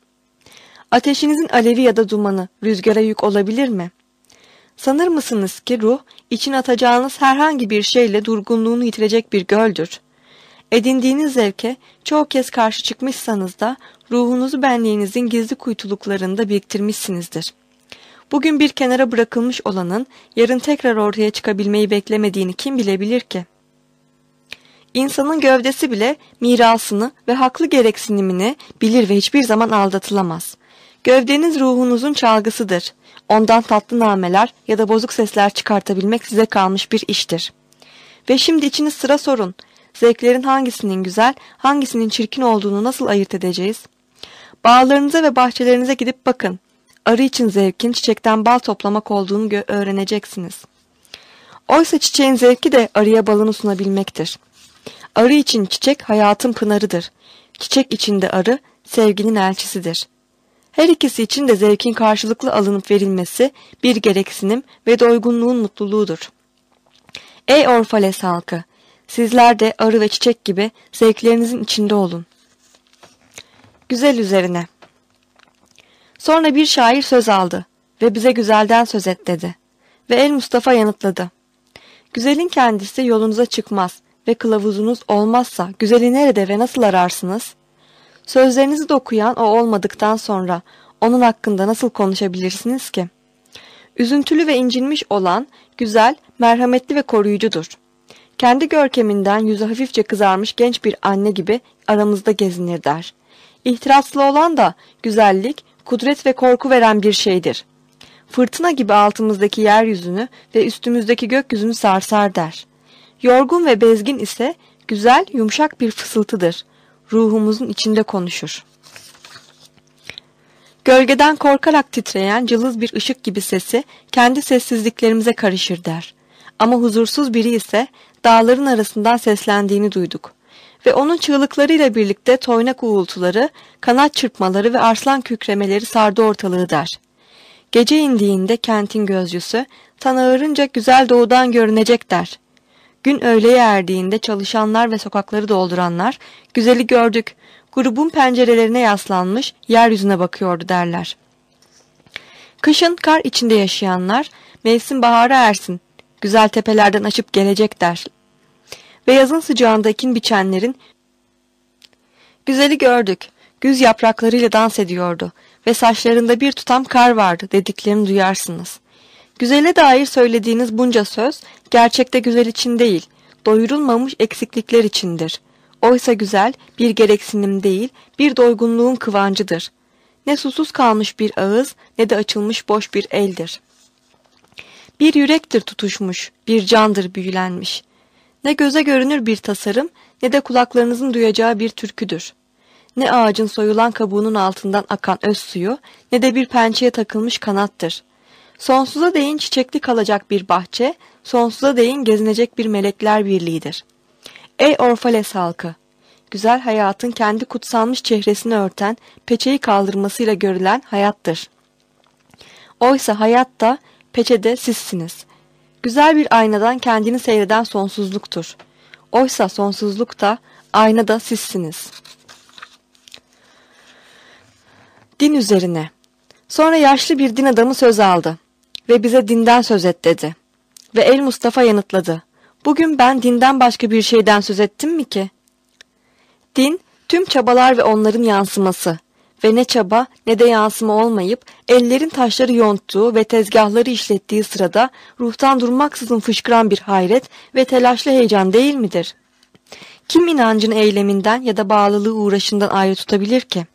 Ateşinizin alevi ya da dumanı rüzgara yük olabilir mi? Sanır mısınız ki ruh, için atacağınız herhangi bir şeyle durgunluğunu yitirecek bir göldür? Edindiğiniz zevke çoğu kez karşı çıkmışsanız da ruhunuzu benliğinizin gizli kuytuluklarında biriktirmişsinizdir. Bugün bir kenara bırakılmış olanın yarın tekrar ortaya çıkabilmeyi beklemediğini kim bilebilir ki? İnsanın gövdesi bile mirasını ve haklı gereksinimini bilir ve hiçbir zaman aldatılamaz. Gövdeniz ruhunuzun çalgısıdır. Ondan tatlı nameler ya da bozuk sesler çıkartabilmek size kalmış bir iştir. Ve şimdi içiniz sıra sorun. Zevklerin hangisinin güzel, hangisinin çirkin olduğunu nasıl ayırt edeceğiz? Bağlarınıza ve bahçelerinize gidip bakın. Arı için zevkin çiçekten bal toplamak olduğunu öğreneceksiniz. Oysa çiçeğin zevki de arıya balını sunabilmektir. Arı için çiçek hayatın pınarıdır. Çiçek içinde arı sevginin elçisidir. Her ikisi için de zevkin karşılıklı alınıp verilmesi bir gereksinim ve doygunluğun mutluluğudur. Ey Orfales halkı! Sizler de arı ve çiçek gibi zevklerinizin içinde olun. Güzel üzerine. Sonra bir şair söz aldı ve bize güzelden söz et dedi. Ve El Mustafa yanıtladı. Güzelin kendisi yolunuza çıkmaz ve kılavuzunuz olmazsa güzeli nerede ve nasıl ararsınız? Sözlerinizi de okuyan o olmadıktan sonra onun hakkında nasıl konuşabilirsiniz ki? Üzüntülü ve incinmiş olan güzel, merhametli ve koruyucudur. Kendi görkeminden yüzü hafifçe kızarmış genç bir anne gibi aramızda gezinir der. İhtiraslı olan da güzellik, kudret ve korku veren bir şeydir. Fırtına gibi altımızdaki yeryüzünü ve üstümüzdeki gökyüzünü sarsar der. Yorgun ve bezgin ise güzel, yumuşak bir fısıltıdır. Ruhumuzun içinde konuşur. Gölgeden korkarak titreyen cılız bir ışık gibi sesi kendi sessizliklerimize karışır der. Ama huzursuz biri ise dağların arasından seslendiğini duyduk. Ve onun çığlıklarıyla birlikte toynak uğultuları, kanat çırpmaları ve arslan kükremeleri sardı ortalığı der. Gece indiğinde kentin gözcüsü, tan ağırınca güzel doğudan görünecek der. Gün öğleye erdiğinde çalışanlar ve sokakları dolduranlar, güzeli gördük, grubun pencerelerine yaslanmış, yeryüzüne bakıyordu derler. Kışın kar içinde yaşayanlar, mevsim bahara ersin, güzel tepelerden açıp gelecek der. Ve yazın sıcağında ekin biçenlerin, güzeli gördük, güz yapraklarıyla dans ediyordu ve saçlarında bir tutam kar vardı dediklerini duyarsınız. Güzele dair söylediğiniz bunca söz, gerçekte güzel için değil, doyurulmamış eksiklikler içindir. Oysa güzel bir gereksinim değil, bir doygunluğun kıvancıdır. Ne susuz kalmış bir ağız ne de açılmış boş bir eldir. Bir yürektir tutuşmuş, bir candır büyülenmiş. Ne göze görünür bir tasarım ne de kulaklarınızın duyacağı bir türküdür. Ne ağacın soyulan kabuğunun altından akan öz suyu ne de bir pençeye takılmış kanattır. Sonsuza değin çiçekli kalacak bir bahçe, sonsuza değin gezinecek bir melekler birliğidir. Ey Orfales halkı! Güzel hayatın kendi kutsanmış çehresini örten, peçeyi kaldırmasıyla görülen hayattır. Oysa hayat da, peçede sizsiniz. Güzel bir aynadan kendini seyreden sonsuzluktur. Oysa sonsuzluk da, ayna da sizsiniz. Din üzerine. Sonra yaşlı bir din adamı söz aldı ve bize dinden söz et dedi. Ve El Mustafa yanıtladı. Bugün ben dinden başka bir şeyden söz ettim mi ki? Din, tüm çabalar ve onların yansıması ve ne çaba ne de yansıma olmayıp ellerin taşları yonttuğu ve tezgahları işlettiği sırada ruhtan durmaksızın fışkıran bir hayret ve telaşlı heyecan değil midir? Kim inancın eyleminden ya da bağlılığı uğraşından ayrı tutabilir ki?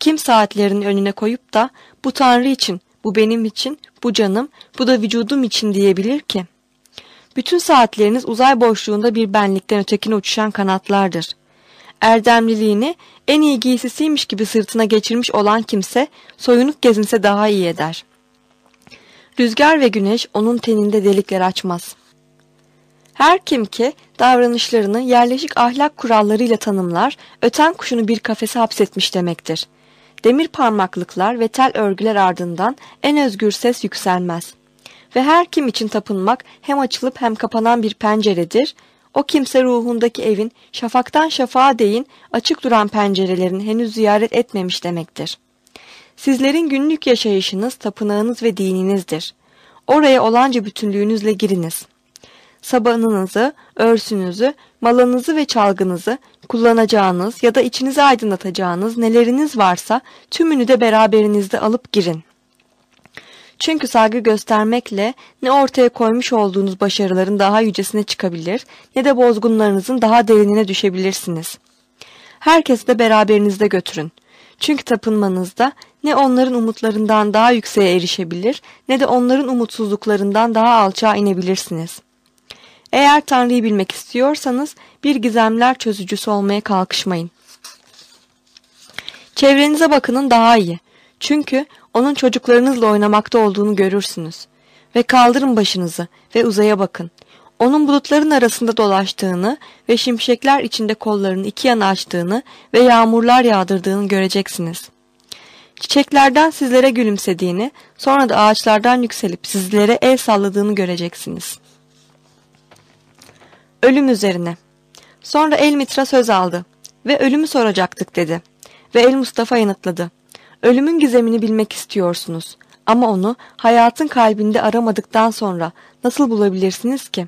Kim saatlerini önüne koyup da bu Tanrı için, bu benim için, bu canım, bu da vücudum için diyebilir ki? Bütün saatleriniz uzay boşluğunda bir benlikten ötekine uçuşan kanatlardır. Erdemliliğini en iyi giysisiymiş gibi sırtına geçirmiş olan kimse soyunuk gezinse daha iyi eder. Rüzgar ve güneş onun teninde delikler açmaz. Her kim ki davranışlarını yerleşik ahlak kurallarıyla tanımlar, öten kuşunu bir kafese hapsetmiş demektir. Demir parmaklıklar ve tel örgüler ardından en özgür ses yükselmez. Ve her kim için tapınmak hem açılıp hem kapanan bir penceredir, o kimse ruhundaki evin şafaktan şafağa değin açık duran pencerelerini henüz ziyaret etmemiş demektir. Sizlerin günlük yaşayışınız, tapınağınız ve dininizdir. Oraya olanca bütünlüğünüzle giriniz. Sabahınızı, örsünüzü, malınızı ve çalgınızı, kullanacağınız ya da içinizi aydınlatacağınız neleriniz varsa tümünü de beraberinizde alıp girin. Çünkü saygı göstermekle ne ortaya koymuş olduğunuz başarıların daha yücesine çıkabilir ne de bozgunlarınızın daha derinine düşebilirsiniz. Herkesi de beraberinizde götürün. Çünkü tapınmanızda ne onların umutlarından daha yükseğe erişebilir ne de onların umutsuzluklarından daha alçağa inebilirsiniz. Eğer Tanrı'yı bilmek istiyorsanız bir gizemler çözücüsü olmaya kalkışmayın. Çevrenize bakının daha iyi. Çünkü onun çocuklarınızla oynamakta olduğunu görürsünüz. Ve kaldırın başınızı ve uzaya bakın. Onun bulutların arasında dolaştığını ve şimşekler içinde kollarını iki yana açtığını ve yağmurlar yağdırdığını göreceksiniz. Çiçeklerden sizlere gülümsediğini, sonra da ağaçlardan yükselip sizlere el salladığını göreceksiniz. Ölüm üzerine. Sonra El Mitra söz aldı ve ölümü soracaktık dedi. Ve El Mustafa yanıtladı. Ölümün gizemini bilmek istiyorsunuz ama onu hayatın kalbinde aramadıktan sonra nasıl bulabilirsiniz ki?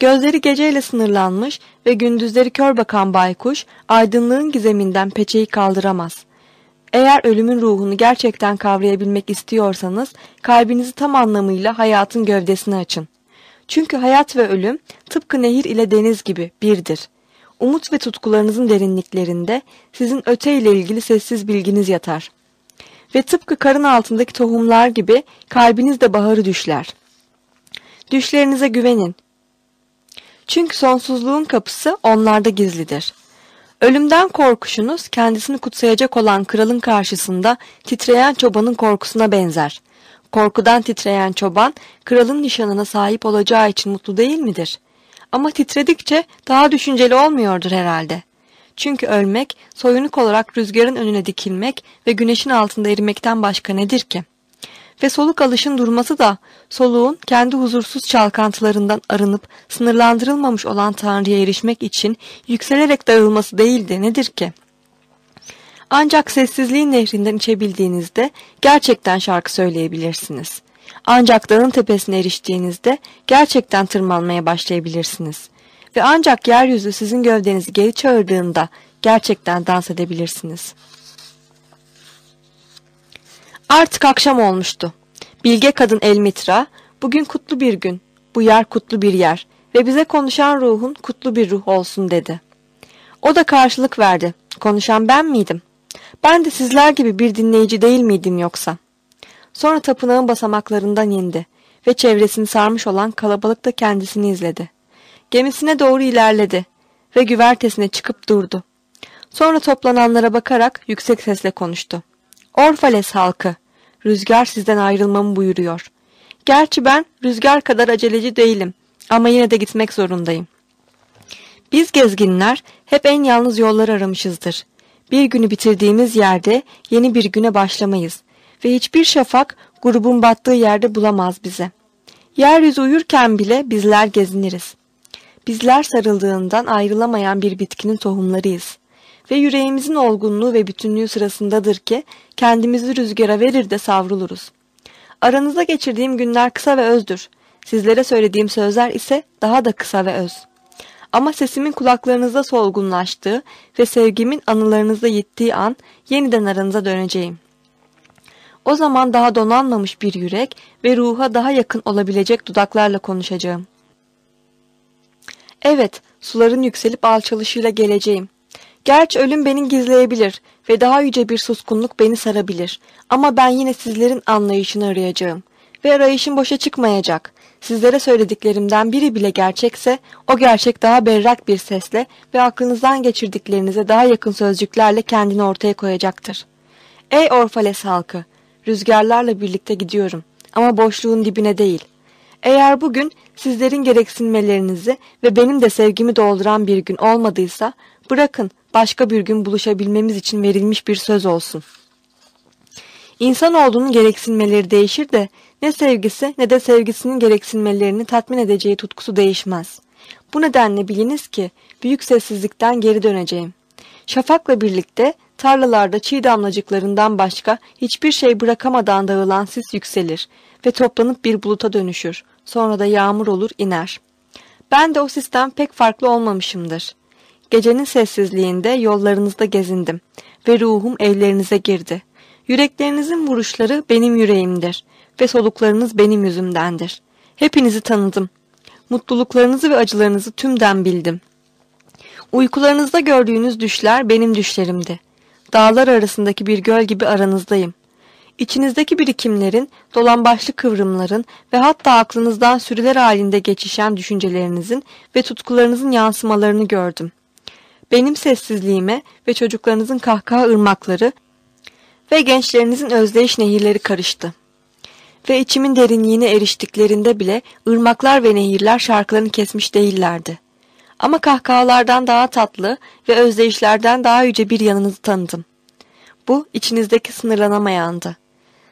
Gözleri geceyle sınırlanmış ve gündüzleri kör bakan baykuş aydınlığın gizeminden peçeyi kaldıramaz. Eğer ölümün ruhunu gerçekten kavrayabilmek istiyorsanız kalbinizi tam anlamıyla hayatın gövdesine açın. Çünkü hayat ve ölüm tıpkı nehir ile deniz gibi birdir. Umut ve tutkularınızın derinliklerinde sizin öte ile ilgili sessiz bilginiz yatar. Ve tıpkı karın altındaki tohumlar gibi kalbiniz de baharı düşler. Düşlerinize güvenin. Çünkü sonsuzluğun kapısı onlarda gizlidir. Ölümden korkuşunuz kendisini kutsayacak olan kralın karşısında titreyen çobanın korkusuna benzer. Korkudan titreyen çoban kralın nişanına sahip olacağı için mutlu değil midir? Ama titredikçe daha düşünceli olmuyordur herhalde. Çünkü ölmek soyunuk olarak rüzgarın önüne dikilmek ve güneşin altında erimekten başka nedir ki? Ve soluk alışın durması da soluğun kendi huzursuz çalkantılarından arınıp sınırlandırılmamış olan Tanrı'ya erişmek için yükselerek dağılması değil de nedir ki? Ancak sessizliğin nehrinden içebildiğinizde gerçekten şarkı söyleyebilirsiniz. Ancak dağın tepesine eriştiğinizde gerçekten tırmanmaya başlayabilirsiniz. Ve ancak yeryüzü sizin gövdenizi geri çağırdığında gerçekten dans edebilirsiniz. Artık akşam olmuştu. Bilge kadın Elmitra, bugün kutlu bir gün, bu yer kutlu bir yer ve bize konuşan ruhun kutlu bir ruh olsun dedi. O da karşılık verdi. Konuşan ben miydim? Ben de sizler gibi bir dinleyici değil miydim yoksa? Sonra tapınağın basamaklarından indi ve çevresini sarmış olan kalabalık da kendisini izledi. Gemisine doğru ilerledi ve güvertesine çıkıp durdu. Sonra toplananlara bakarak yüksek sesle konuştu. Orfales halkı, rüzgar sizden ayrılmamı buyuruyor. Gerçi ben rüzgar kadar aceleci değilim ama yine de gitmek zorundayım. Biz gezginler hep en yalnız yolları aramışızdır. Bir günü bitirdiğimiz yerde yeni bir güne başlamayız ve hiçbir şafak grubun battığı yerde bulamaz bize. Yeryüzü uyurken bile bizler geziniriz. Bizler sarıldığından ayrılamayan bir bitkinin tohumlarıyız. Ve yüreğimizin olgunluğu ve bütünlüğü sırasındadır ki kendimizi rüzgara verir de savruluruz. Aranızda geçirdiğim günler kısa ve özdür. Sizlere söylediğim sözler ise daha da kısa ve öz. Ama sesimin kulaklarınızda solgunlaştığı ve sevgimin anılarınızda yittiği an yeniden aranıza döneceğim. O zaman daha donanmamış bir yürek ve ruha daha yakın olabilecek dudaklarla konuşacağım. Evet, suların yükselip alçalışıyla geleceğim. Gerçi ölüm beni gizleyebilir ve daha yüce bir suskunluk beni sarabilir. Ama ben yine sizlerin anlayışını arayacağım. Ve arayışım boşa çıkmayacak. Sizlere söylediklerimden biri bile gerçekse, o gerçek daha berrak bir sesle ve aklınızdan geçirdiklerinize daha yakın sözcüklerle kendini ortaya koyacaktır. Ey Orfales halkı! Rüzgarlarla birlikte gidiyorum ama boşluğun dibine değil. Eğer bugün sizlerin gereksinmelerinizi ve benim de sevgimi dolduran bir gün olmadıysa, bırakın başka bir gün buluşabilmemiz için verilmiş bir söz olsun. İnsanoğlunun gereksinmeleri değişir de ne sevgisi ne de sevgisinin gereksinmelerini tatmin edeceği tutkusu değişmez. Bu nedenle biliniz ki büyük sessizlikten geri döneceğim. Şafakla birlikte tarlalarda çiğ damlacıklarından başka hiçbir şey bırakamadan dağılan sis yükselir ve toplanıp bir buluta dönüşür. Sonra da yağmur olur iner. Ben de o sistem pek farklı olmamışımdır. Gecenin sessizliğinde yollarınızda gezindim ve ruhum evlerinize girdi. Yüreklerinizin vuruşları benim yüreğimdir ve soluklarınız benim yüzümdendir. Hepinizi tanıdım. Mutluluklarınızı ve acılarınızı tümden bildim. Uykularınızda gördüğünüz düşler benim düşlerimdi. Dağlar arasındaki bir göl gibi aranızdayım. İçinizdeki birikimlerin, dolambaçlı kıvrımların ve hatta aklınızdan sürüler halinde geçişen düşüncelerinizin ve tutkularınızın yansımalarını gördüm. Benim sessizliğime ve çocuklarınızın kahkaha ırmakları ve gençlerinizin özdeyiş nehirleri karıştı. Ve içimin derinliğine eriştiklerinde bile ırmaklar ve nehirler şarkılarını kesmiş değillerdi. Ama kahkahalardan daha tatlı ve özdeyişlerden daha yüce bir yanınızı tanıdım. Bu içinizdeki sınırlanamayandı.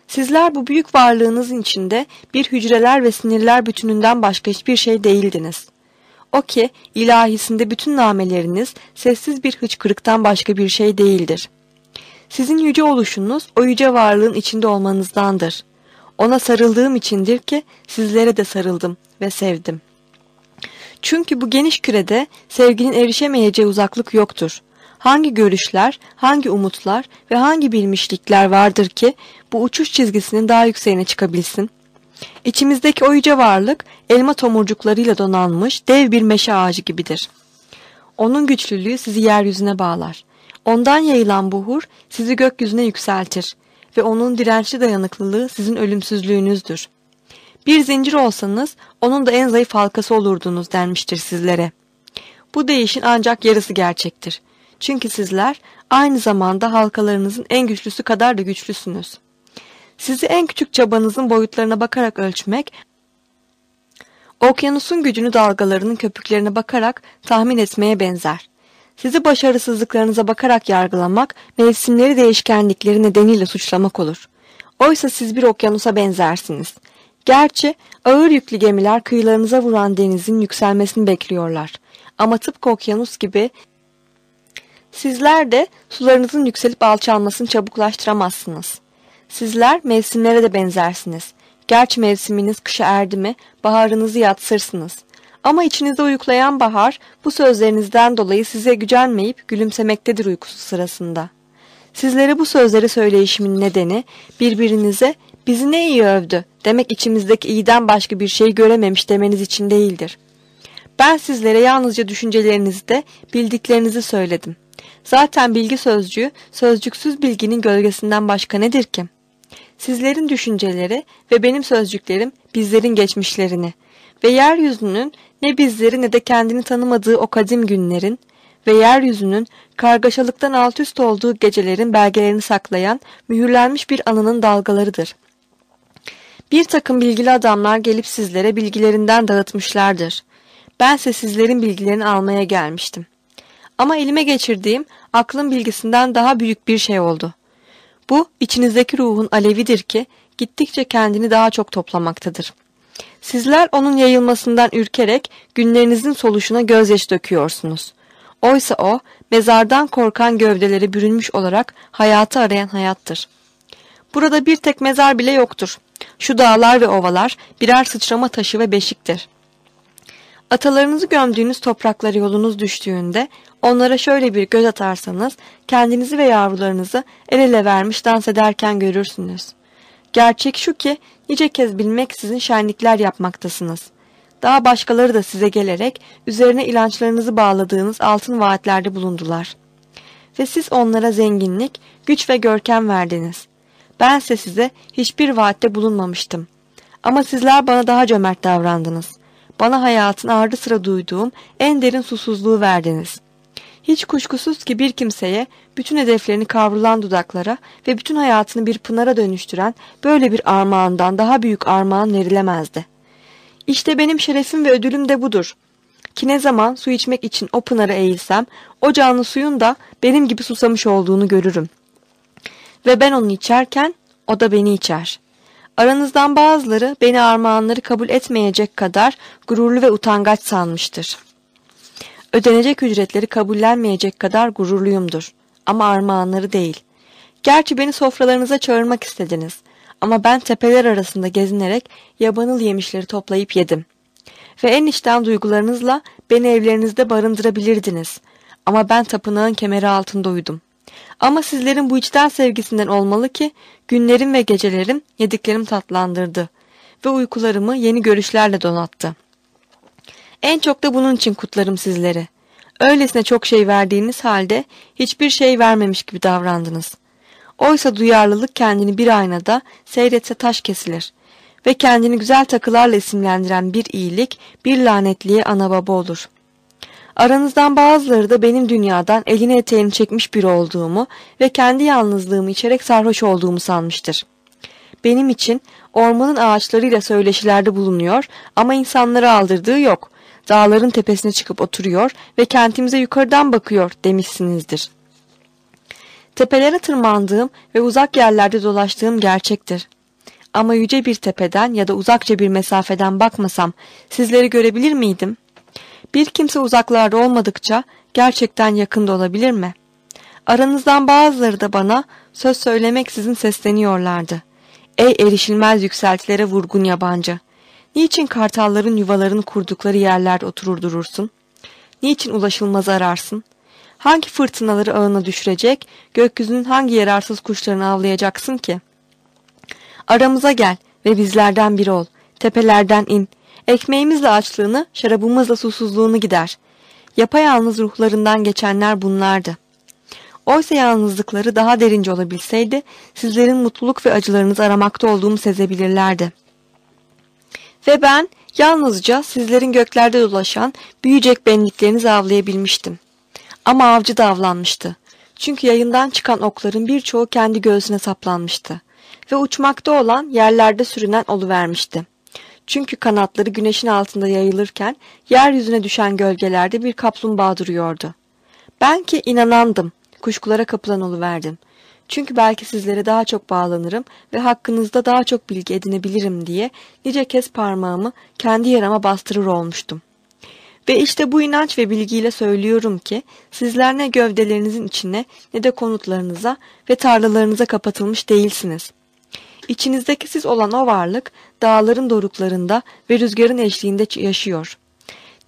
Sizler bu büyük varlığınızın içinde bir hücreler ve sinirler bütününden başka hiçbir şey değildiniz. O ki ilahisinde bütün nameleriniz sessiz bir hıçkırıktan başka bir şey değildir. Sizin yüce oluşunuz o yüce varlığın içinde olmanızdandır. Ona sarıldığım içindir ki sizlere de sarıldım ve sevdim. Çünkü bu geniş kürede sevginin erişemeyeceği uzaklık yoktur. Hangi görüşler, hangi umutlar ve hangi bilmişlikler vardır ki bu uçuş çizgisinin daha yükseğine çıkabilsin? İçimizdeki o yüce varlık elma tomurcuklarıyla donanmış dev bir meşe ağacı gibidir. Onun güçlülüğü sizi yeryüzüne bağlar. Ondan yayılan buhur sizi gökyüzüne yükseltir ve onun dirençli dayanıklılığı sizin ölümsüzlüğünüzdür. Bir zincir olsanız onun da en zayıf halkası olurdunuz denmiştir sizlere. Bu değişin ancak yarısı gerçektir. Çünkü sizler aynı zamanda halkalarınızın en güçlüsü kadar da güçlüsünüz. Sizi en küçük çabanızın boyutlarına bakarak ölçmek, okyanusun gücünü dalgalarının köpüklerine bakarak tahmin etmeye benzer. Sizi başarısızlıklarınıza bakarak yargılamak, mevsimleri değişkenlikleri nedeniyle suçlamak olur. Oysa siz bir okyanusa benzersiniz. Gerçi ağır yüklü gemiler kıyılarınıza vuran denizin yükselmesini bekliyorlar. Ama tıpkı okyanus gibi sizler de sularınızın yükselip alçalmasını çabuklaştıramazsınız. Sizler mevsimlere de benzersiniz. Gerçi mevsiminiz kışa erdi mi baharınızı yatsırsınız. Ama içinizde uyuklayan bahar bu sözlerinizden dolayı size gücenmeyip gülümsemektedir uykusu sırasında. Sizlere bu sözleri söyleyişimin nedeni birbirinize bizi ne iyi övdü demek içimizdeki iyiden başka bir şey görememiş demeniz için değildir. Ben sizlere yalnızca düşüncelerinizi de bildiklerinizi söyledim. Zaten bilgi sözcüğü sözcüksüz bilginin gölgesinden başka nedir ki? Sizlerin düşünceleri ve benim sözcüklerim bizlerin geçmişlerini ve yeryüzünün ne bizleri ne de kendini tanımadığı o kadim günlerin ve yeryüzünün kargaşalıktan alt üst olduğu gecelerin belgelerini saklayan mühürlenmiş bir anının dalgalarıdır. Bir takım bilgili adamlar gelip sizlere bilgilerinden dağıtmışlardır. Bense sizlerin bilgilerini almaya gelmiştim. Ama elime geçirdiğim aklın bilgisinden daha büyük bir şey oldu. Bu içinizdeki ruhun alevidir ki gittikçe kendini daha çok toplamaktadır. Sizler onun yayılmasından ürkerek günlerinizin soluşuna gözyaşı döküyorsunuz. Oysa o mezardan korkan gövdeleri bürünmüş olarak hayatı arayan hayattır. Burada bir tek mezar bile yoktur. Şu dağlar ve ovalar birer sıçrama taşı ve beşiktir. Atalarınızı gömdüğünüz topraklara yolunuz düştüğünde onlara şöyle bir göz atarsanız kendinizi ve yavrularınızı el ele vermiş dans ederken görürsünüz. Gerçek şu ki nice kez bilmek sizin şenlikler yapmaktasınız. Daha başkaları da size gelerek üzerine ilançlarınızı bağladığınız altın vaatlerde bulundular. Ve siz onlara zenginlik, güç ve görkem verdiniz. Bense size hiçbir vaatte bulunmamıştım. Ama sizler bana daha cömert davrandınız. Bana hayatın ardı sıra duyduğum en derin susuzluğu verdiniz. Hiç kuşkusuz ki bir kimseye bütün hedeflerini kavrulan dudaklara ve bütün hayatını bir pınara dönüştüren böyle bir armağandan daha büyük armağan verilemezdi. İşte benim şerefim ve ödülüm de budur. Ki ne zaman su içmek için o pınara eğilsem, o canlı suyun da benim gibi susamış olduğunu görürüm. Ve ben onu içerken, o da beni içer. Aranızdan bazıları beni armağanları kabul etmeyecek kadar gururlu ve utangaç sanmıştır. Ödenecek ücretleri kabullenmeyecek kadar gururluyumdur. Ama armağanları değil. Gerçi beni sofralarınıza çağırmak istediniz. Ama ben tepeler arasında gezinerek yabanıl yemişleri toplayıp yedim. Ve en içten duygularınızla beni evlerinizde barındırabilirdiniz. Ama ben tapınağın kemeri altında uyudum. Ama sizlerin bu içten sevgisinden olmalı ki günlerim ve gecelerim yediklerim tatlandırdı ve uykularımı yeni görüşlerle donattı. En çok da bunun için kutlarım sizleri. Öylesine çok şey verdiğiniz halde hiçbir şey vermemiş gibi davrandınız. Oysa duyarlılık kendini bir aynada seyretse taş kesilir ve kendini güzel takılarla isimlendiren bir iyilik bir lanetliye ana baba olur.'' Aranızdan bazıları da benim dünyadan elini eteğini çekmiş biri olduğumu ve kendi yalnızlığımı içerek sarhoş olduğumu sanmıştır. Benim için ormanın ağaçlarıyla söyleşilerde bulunuyor ama insanları aldırdığı yok. Dağların tepesine çıkıp oturuyor ve kentimize yukarıdan bakıyor demişsinizdir. Tepelere tırmandığım ve uzak yerlerde dolaştığım gerçektir. Ama yüce bir tepeden ya da uzakça bir mesafeden bakmasam sizleri görebilir miydim?'' Bir kimse uzaklarda olmadıkça gerçekten yakında olabilir mi? Aranızdan bazıları da bana söz söylemeksizin sesleniyorlardı. Ey erişilmez yükseltilere vurgun yabancı! Niçin kartalların yuvalarını kurdukları yerlerde oturur durursun? Niçin ulaşılmaz ararsın? Hangi fırtınaları ağına düşürecek, gökyüzünün hangi yararsız kuşlarını avlayacaksın ki? Aramıza gel ve bizlerden biri ol. Tepelerden in. Ekmeğimizle açlığını, şarabımızla susuzluğunu gider. Yapayalnız ruhlarından geçenler bunlardı. Oysa yalnızlıkları daha derince olabilseydi, sizlerin mutluluk ve acılarınızı aramakta olduğumu sezebilirlerdi. Ve ben yalnızca sizlerin göklerde dolaşan büyüyecek benliklerinizi avlayabilmiştim. Ama avcı da avlanmıştı. Çünkü yayından çıkan okların birçoğu kendi göğsüne saplanmıştı. Ve uçmakta olan yerlerde sürünen oluvermişti. Çünkü kanatları güneşin altında yayılırken yeryüzüne düşen gölgelerde bir kaplumbağa duruyordu. Ben ki inanandım, kuşkulara kapılan oluverdim. Çünkü belki sizlere daha çok bağlanırım ve hakkınızda daha çok bilgi edinebilirim diye nice kez parmağımı kendi yarama bastırır olmuştum. Ve işte bu inanç ve bilgiyle söylüyorum ki sizler ne gövdelerinizin içine ne de konutlarınıza ve tarlalarınıza kapatılmış değilsiniz. İçinizdeki siz olan o varlık dağların doruklarında ve rüzgarın eşliğinde yaşıyor.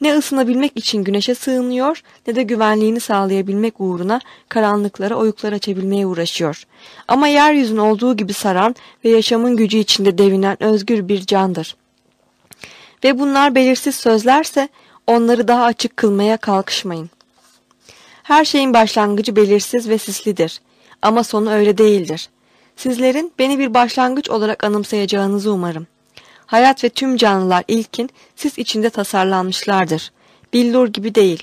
Ne ısınabilmek için güneşe sığınıyor ne de güvenliğini sağlayabilmek uğruna karanlıklara oyuklar açabilmeye uğraşıyor. Ama yeryüzün olduğu gibi saran ve yaşamın gücü içinde devinen özgür bir candır. Ve bunlar belirsiz sözlerse onları daha açık kılmaya kalkışmayın. Her şeyin başlangıcı belirsiz ve sislidir. Ama sonu öyle değildir. Sizlerin beni bir başlangıç olarak anımsayacağınızı umarım. Hayat ve tüm canlılar ilkin sis içinde tasarlanmışlardır. Billur gibi değil.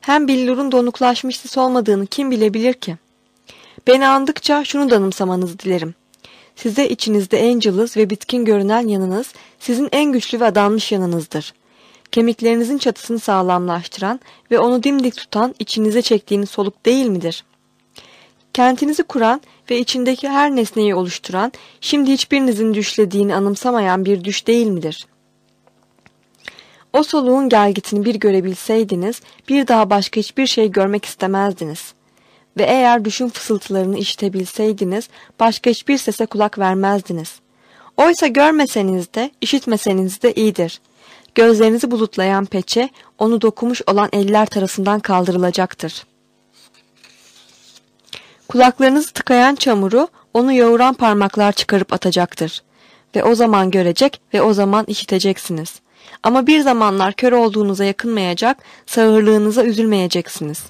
Hem billurun donuklaşmış sis olmadığını kim bilebilir ki? Beni andıkça şunu da anımsamanızı dilerim. Size içinizde en cılız ve bitkin görünen yanınız sizin en güçlü ve adanmış yanınızdır. Kemiklerinizin çatısını sağlamlaştıran ve onu dimdik tutan içinize çektiğiniz soluk değil midir? Kentinizi kuran ve içindeki her nesneyi oluşturan, şimdi hiçbirinizin düşlediğini anımsamayan bir düş değil midir? O soluğun gelgitini bir görebilseydiniz, bir daha başka hiçbir şey görmek istemezdiniz. Ve eğer düşün fısıltılarını işitebilseydiniz, başka hiçbir sese kulak vermezdiniz. Oysa görmeseniz de, işitmeseniz de iyidir. Gözlerinizi bulutlayan peçe, onu dokumuş olan eller tarafından kaldırılacaktır.'' Kulaklarınızı tıkayan çamuru onu yoğuran parmaklar çıkarıp atacaktır. Ve o zaman görecek ve o zaman işiteceksiniz. Ama bir zamanlar kör olduğunuza yakınmayacak, sağırlığınıza üzülmeyeceksiniz.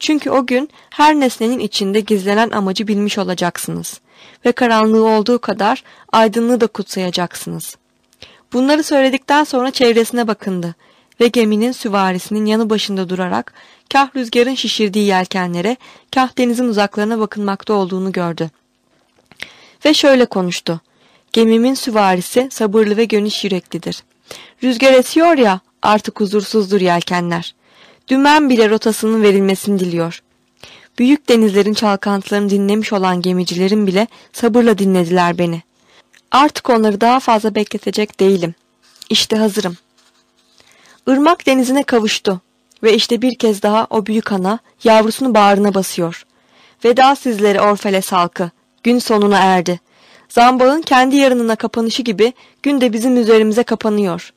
Çünkü o gün her nesnenin içinde gizlenen amacı bilmiş olacaksınız. Ve karanlığı olduğu kadar aydınlığı da kutsayacaksınız. Bunları söyledikten sonra çevresine bakındı ve geminin süvarisinin yanı başında durarak kah rüzgarın şişirdiği yelkenlere, kah denizin uzaklarına bakınmakta olduğunu gördü. Ve şöyle konuştu. Gemimin süvarisi sabırlı ve gönüş yüreklidir. Rüzgar esiyor ya, artık huzursuzdur yelkenler. Dümen bile rotasının verilmesini diliyor. Büyük denizlerin çalkantılarını dinlemiş olan gemicilerin bile sabırla dinlediler beni. Artık onları daha fazla bekletecek değilim. İşte hazırım. Irmak denizine kavuştu ve işte bir kez daha o büyük ana yavrusunu bağrına basıyor. Veda sizlere Orfeles halkı, gün sonuna erdi. Zambağın kendi yarınına kapanışı gibi gün de bizim üzerimize kapanıyor.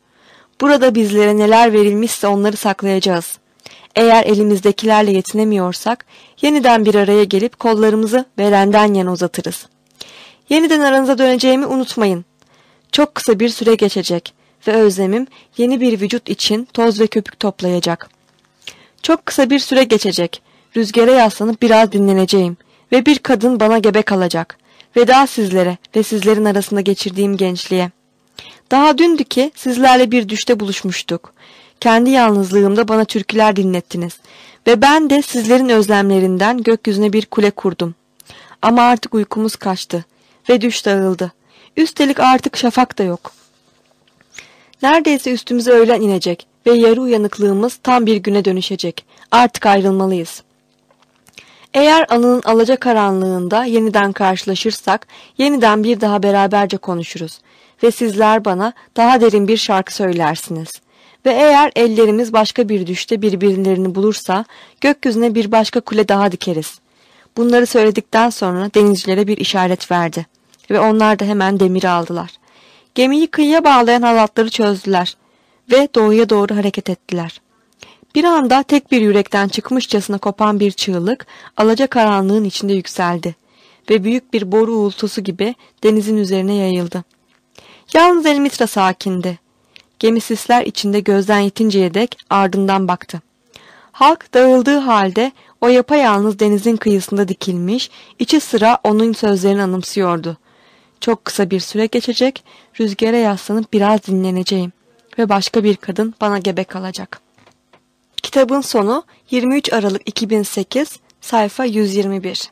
Burada bizlere neler verilmişse onları saklayacağız. Eğer elimizdekilerle yetinemiyorsak yeniden bir araya gelip kollarımızı verenden yana uzatırız. Yeniden aranıza döneceğimi unutmayın. Çok kısa bir süre geçecek ve özlemim yeni bir vücut için toz ve köpük toplayacak. Çok kısa bir süre geçecek. Rüzgara yaslanıp biraz dinleneceğim ve bir kadın bana gebe kalacak. Veda sizlere ve sizlerin arasında geçirdiğim gençliğe. Daha dündü ki sizlerle bir düşte buluşmuştuk. Kendi yalnızlığımda bana türküler dinlettiniz ve ben de sizlerin özlemlerinden gökyüzüne bir kule kurdum. Ama artık uykumuz kaçtı ve düş dağıldı. Üstelik artık şafak da yok. Neredeyse üstümüze öğlen inecek ve yarı uyanıklığımız tam bir güne dönüşecek. Artık ayrılmalıyız. Eğer anının alaca karanlığında yeniden karşılaşırsak yeniden bir daha beraberce konuşuruz ve sizler bana daha derin bir şarkı söylersiniz Ve eğer ellerimiz başka bir düşte birbirlerini bulursa gökyüzüne bir başka kule daha dikeriz. Bunları söyledikten sonra denizcilere bir işaret verdi. Ve onlar da hemen demiri aldılar. Gemiyi kıyıya bağlayan halatları çözdüler. Ve doğuya doğru hareket ettiler. Bir anda tek bir yürekten çıkmışçasına kopan bir çığlık alaca karanlığın içinde yükseldi. Ve büyük bir boru uğultusu gibi denizin üzerine yayıldı. Yalnız Elmitra sakindi. Gemi sisler içinde gözden yitinceye dek ardından baktı. Halk dağıldığı halde o yapayalnız denizin kıyısında dikilmiş, içi sıra onun sözlerini anımsıyordu. Çok kısa bir süre geçecek, rüzgara yaslanıp biraz dinleneceğim ve başka bir kadın bana gebe kalacak. Kitabın sonu 23 Aralık 2008 sayfa 121